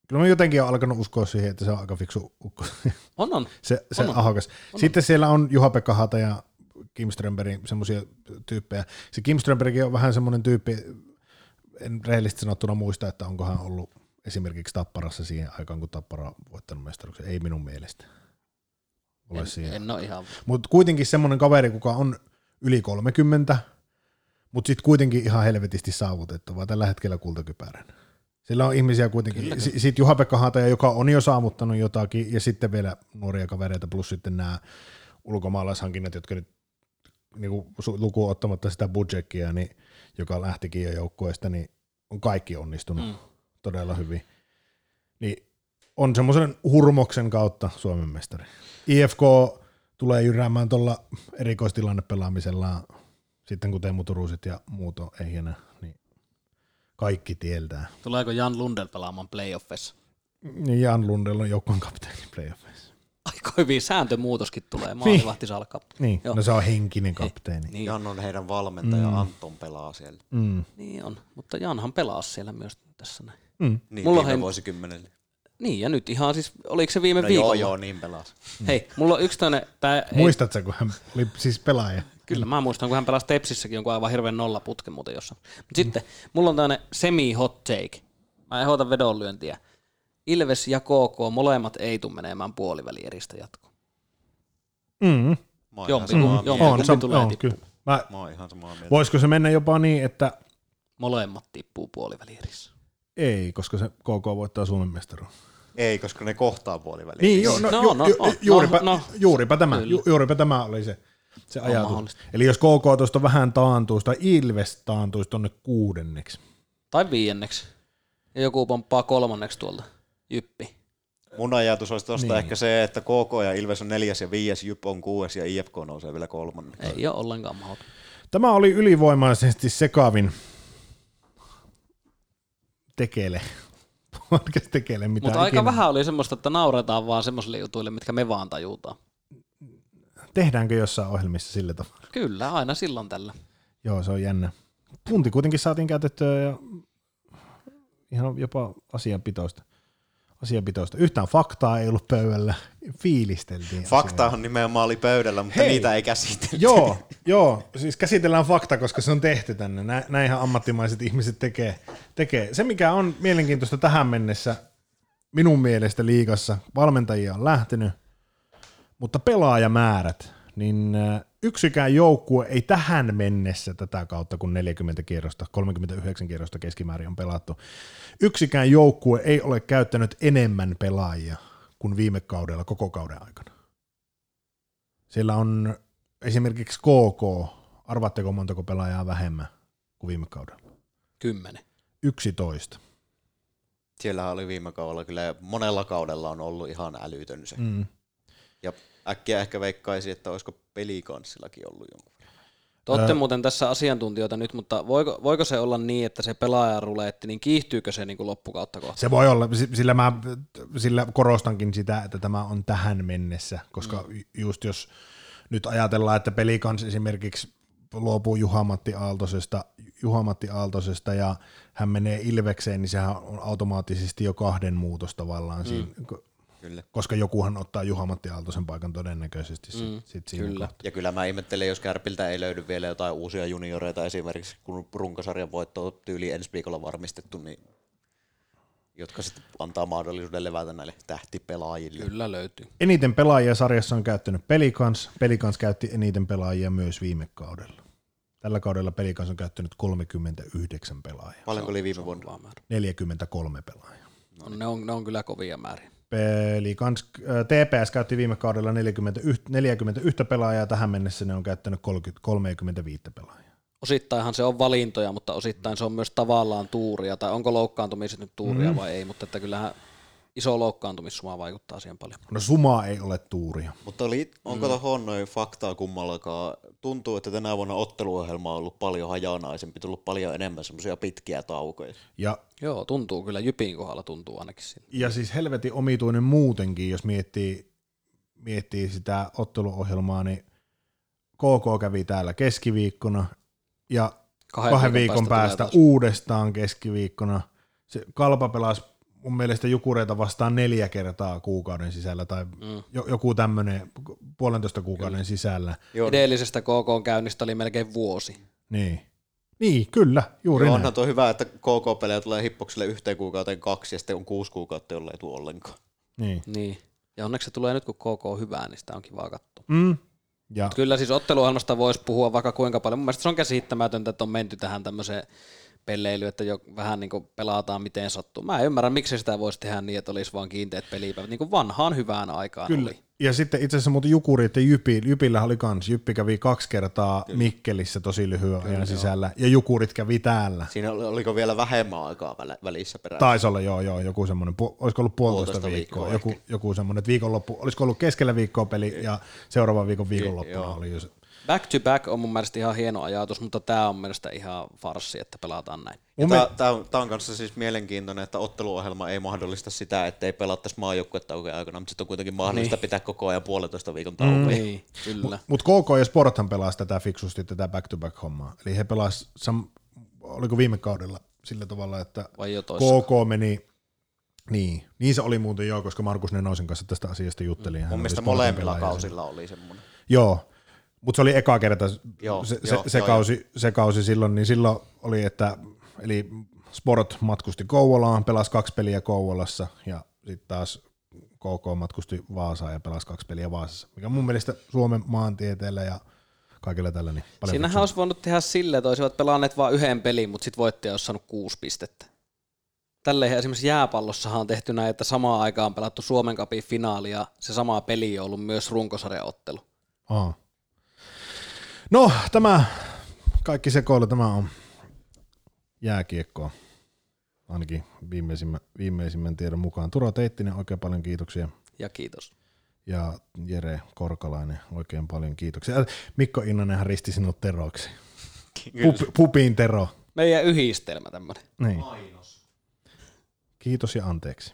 Kyllä mä jotenkin olen alkanut uskoa siihen, että se on aika fiksu ukko. On, on. se, se On, on. ahokas. Sitten siellä on Juha-Pekka Hata ja Kim Strömberg, semmoisia tyyppejä. Se Kim Strömberg on vähän semmoinen tyyppi, en rehellisesti sanottuna muista, että onko hän ollut esimerkiksi Tapparassa siihen aikaan, kun Tappara on voittanut mestaruksen. Ei minun mielestä. Ole En, siihen. en ole ihan... Mutta kuitenkin semmoinen kaveri, kuka on yli 30, mutta sitten kuitenkin ihan helvetisti saavutettava tällä hetkellä kultakypärän. Sillä on ihmisiä kuitenkin. Kyllä, Sitten sit Juha-Pekka Haataja, joka on jo saavuttanut jotakin, ja sitten vielä nuoria kavereita, plus sitten nämä ulkomaalaishankinnat, jotka nyt niin lukuun ottamatta sitä budjettia, niin, joka lähtikin jo joukkueesta, niin on kaikki onnistunut mm. Todella hyvin. Niin on semmoisen hurmoksen kautta Suomen mestari. IFK tulee jyräämään tuolla erikoistilannepelaamisella sitten kun Teemu Turuset ja muut on ehjänä, niin kaikki tieltää. Tuleeko Jan Lundell pelaamaan playoffissa? Niin Jan Lundell on joukkueen kapteeni playoffeissa. Aika hyvin sääntömuutoskin tulee, maalivahti salkaa. Niin, Joo. no se on henkinen kapteeni. Niin, Jan on heidän valmentaja, Mm. Anton pelaa siellä. Mm. niin on, mutta Janhan pelaa siellä myös tässä näin. Mm. Niin, Mulla viime on hei- vuosikymmenellä. Niin, ja nyt ihan siis, oliko se viime No viikolla? joo, joo, niin pelas. Hei, mulla on yksi toinen, tää, ei, Muistatko, kun hän oli siis pelaaja? Kyllä, mä muistan, kun hän pelasi Tepsissäkin jonkun aivan hirveän nollaputken muuten jossain. Mutta sitten, mulla on tämmöinen semi-hot take. Mä ehdotan vedonlyöntiä. Ilves ja KK, molemmat ei tule menemään puolivälieristä jatkoon. Mm. Mä oon ihan Jompi. On, sam- tulee on, tippumaan? kyllä. Mä, Mä oon ihan samaa mieltä. voisiko se mennä jopa niin, että Molemmat tippuu puolivälierissä. ei, koska se KK voittaa Suomen mestaruuden. Ei, koska ne kohtaa puoliväliin. Niin, joo, no, No, ju, no, ju, no, juuripa, no, no. juuripa, tämä, ju, juuripa tämä oli se, se ajatus. Eli jos KK tuosta vähän taantuisi tai Ilves taantuisi tuonne kuudenneksi. Tai viienneksi. Ja joku pomppaa kolmanneksi tuolta. Jyppi. Mun ajatus olisi tosta Niin. ehkä se, että KK ja Ilves on neljäs ja viies, Jyp on kuudes ja IFK nousee vielä kolmanneksi. Ei ole ollenkaan mahdoton. Tämä oli ylivoimaisesti sekavin tekele. Podcast [LAUGHS] tekele, mitä Mutta aika vähän oli semmoista, että nauretaan vaan semmoisille jutuille, mitkä me vaan tajutaan. Tehdäänkö jossain ohjelmissa sillä tavalla? Kyllä, aina silloin tällä. Joo, se on jännä. Punti kuitenkin saatiin käytettyä ja ihan jopa asianpitoista. Asianpitoista. Yhtään faktaa ei ollut pöydällä, fiilisteltiin. Faktahan nimenomaan oli pöydällä, mutta Hei. niitä ei käsitelty. Joo, [LAUGHS] joo, siis käsitellään fakta, koska se on tehty tänne. Nä, näinhän ammattimaiset ihmiset tekee, tekee. Se, mikä on mielenkiintoista tähän mennessä, minun mielestä liigassa, valmentajia on lähtenyt, mutta pelaajamäärät, niin äh, yksikään joukkue ei tähän mennessä tätä kautta, kun 40 kierrosta, 39 kierrosta keskimäärin on pelattu, yksikään joukkue ei ole käyttänyt enemmän pelaajia kuin viime kaudella koko kauden aikana. Siellä on esimerkiksi KK, arvaatteko montako pelaajaa vähemmän kuin viime kaudella? Kymmenen. 11. Siellähän oli viime kaudella kyllä, monella kaudella on ollut ihan älytön se. Mm. Ja äkkiä ehkä veikkaisi, että olisiko pelikanssillakin ollut jonkun. Te olette muuten tässä asiantuntijoita nyt, mutta voiko, voiko se olla niin, että se pelaajaruleetti, niin kiihtyykö se niin kuin loppukautta kohta? Se voi olla, si- sillä mä sillä korostankin sitä, että tämä on tähän mennessä, koska mm. just jos nyt ajatellaan, että pelikans esimerkiksi luopuu Juha-Matti Aaltosesta, Juha-Matti Aaltosesta ja hän menee Ilvekseen, niin sehän on automaattisesti jo kahden muutos tavallaan mm. siinä, Kyllä. koska jokuhan ottaa Juha-Matti Aaltosen paikan todennäköisesti sit, Mm, sit siinä kyllä. kohtaa. Ja kyllä mä ihmettelen, jos Kärpiltä ei löydy vielä jotain uusia junioreita esimerkiksi, kun runkosarjan voitto on tyyli ensi viikolla varmistettu, niin jotka sitten antaa mahdollisuuden levätä näille tähtipelaajille. Kyllä löytyy. Eniten pelaajia sarjassa on käyttänyt Pelikans. Pelikans käytti eniten pelaajia myös viime kaudella. Tällä kaudella Pelikans on käyttänyt 39 pelaajaa, Paljonko oli viime vuonna? Kova määrä. 43 pelaajaa. No, ne, on, ne on kyllä kovia määriä. Pelikans, äh, TPS käytti viime kaudella 41, 41 pelaajaa, tähän mennessä ne on käyttänyt 30, 35 pelaajaa. Osittainhan se on valintoja, mutta osittain se on myös tavallaan tuuria, tai onko loukkaantumiset nyt tuuria mm. vai ei, mutta että kyllähän iso loukkaantumissuma vaikuttaa siihen paljon. No suma ei ole tuuria. Mutta oli, onko mm. tuohon noin faktaa kummallakaan? Tuntuu, että tänä vuonna otteluohjelma on ollut paljon hajanaisempi, tullut paljon enemmän semmoisia pitkiä taukoja. Ja, Joo, tuntuu kyllä, Jypin kohdalla tuntuu ainakin siinä. ja siis helvetin omituinen muutenkin, jos miettii, miettii sitä otteluohjelmaa, niin KK kävi täällä keskiviikkona ja kahden, kahden viikon päästä, päästä uudestaan keskiviikkona. Se Kalpa pelasi mun mielestä Jukureita vastaan neljä kertaa kuukauden sisällä tai mm. joku tämmöinen puolentoista kuukauden kyllä. sisällä. Joo. Edellisestä KK-käynnistä oli melkein vuosi. Niin. Niin, kyllä, juuri Joo, näin. onhan tuo hyvä, että KK-pelejä tulee hippokselle yhteen kuukauteen kaksi ja sitten on kuusi kuukautta, jolla ei tule ollenkaan. Niin. niin. Ja onneksi se tulee nyt, kun KK on hyvää, niin sitä on kiva katsoa. Mm. Ja. Kyllä siis otteluohjelmasta voisi puhua vaikka kuinka paljon. Mun mielestä se on käsittämätöntä, että on menty tähän tämmöiseen pelleilyyn, että jo vähän niin kuin pelataan miten sattuu. Mä en ymmärrä, miksi sitä voisi tehdä niin, että olisi vaan kiinteät pelipäivät, niin kuin vanhaan hyvään aikaan Kyllä. oli. Ja sitten itse asiassa muuten Jukurit ja Jypi, Jypillä oli kans, Jyppi kävi kaksi kertaa Kyllä. Mikkelissä tosi lyhyen ajan joo. sisällä, ja Jukurit kävi täällä. Siinä oli, oliko vielä vähemmän aikaa välissä perässä? Taisi olla, joo, joo, joku semmoinen, olisiko ollut puolitoista, puolitoista viikkoa, viikkoa joku, joku semmoinen, että viikonloppu, olisiko ollut keskellä viikkoa peli, Kyllä. ja seuraavan viikon viikonloppuna oli jo se. Back to back on mun mielestä ihan hieno ajatus, mutta tämä on mielestäni ihan farsi, että pelataan näin. Tämä on, on kanssa siis mielenkiintoinen, että otteluohjelma ei mahdollista sitä, että ei pelattaisi maajoukkuetaukojen aikana, mutta sitten on kuitenkin mahdollista niin. pitää koko ajan puolentoista viikon taukoja. Mm. Niin, kyllä. Mutta mut KK ja Sporthan pelasi tätä fiksusti, tätä back-to-back-hommaa. Eli he pelasivat, sam- oliko viime kaudella sillä tavalla, että KK meni Niin. niin se oli muuten joo, koska Markus Nenoisen kanssa tästä asiasta jutteli. Hän Mun oli mielestä molemmilla kausilla oli semmoinen. Joo, mutta se oli eka kerta Joo, se, joo, se, se, joo, kausi, se kausi silloin, niin silloin oli, että eli Sport matkusti Kouvolaan, pelasi kaksi peliä Kouvolassa ja sitten taas KK matkusti Vaasaan ja pelasi kaksi peliä Vaasassa, mikä mun mielestä Suomen maantieteellä ja kaikilla tällä niin paljon Siinähän olisi voinut tehdä silleen, että olisivat pelanneet vain yhden pelin, mutta sitten voittaja olisi saanut kuusi pistettä. Tälleen esimerkiksi jääpallossahan on tehty näin, että samaan aikaan on pelattu Suomen Cupin finaali ja se sama peli on ollut myös runkosarjaottelu. Aa. No, tämä kaikki sekoilu, tämä on jääkiekkoa. Ainakin viimeisimmän, viimeisimmän tiedon mukaan. Turo Teittinen, oikein paljon kiitoksia. Ja kiitos. Ja Jere Korkalainen, oikein paljon kiitoksia. Mikko Innanenhan risti sinut Teroksi. Pup, pupin Tero. Meidän yhdistelmä tämmöinen. Niin. Kiitos ja anteeksi.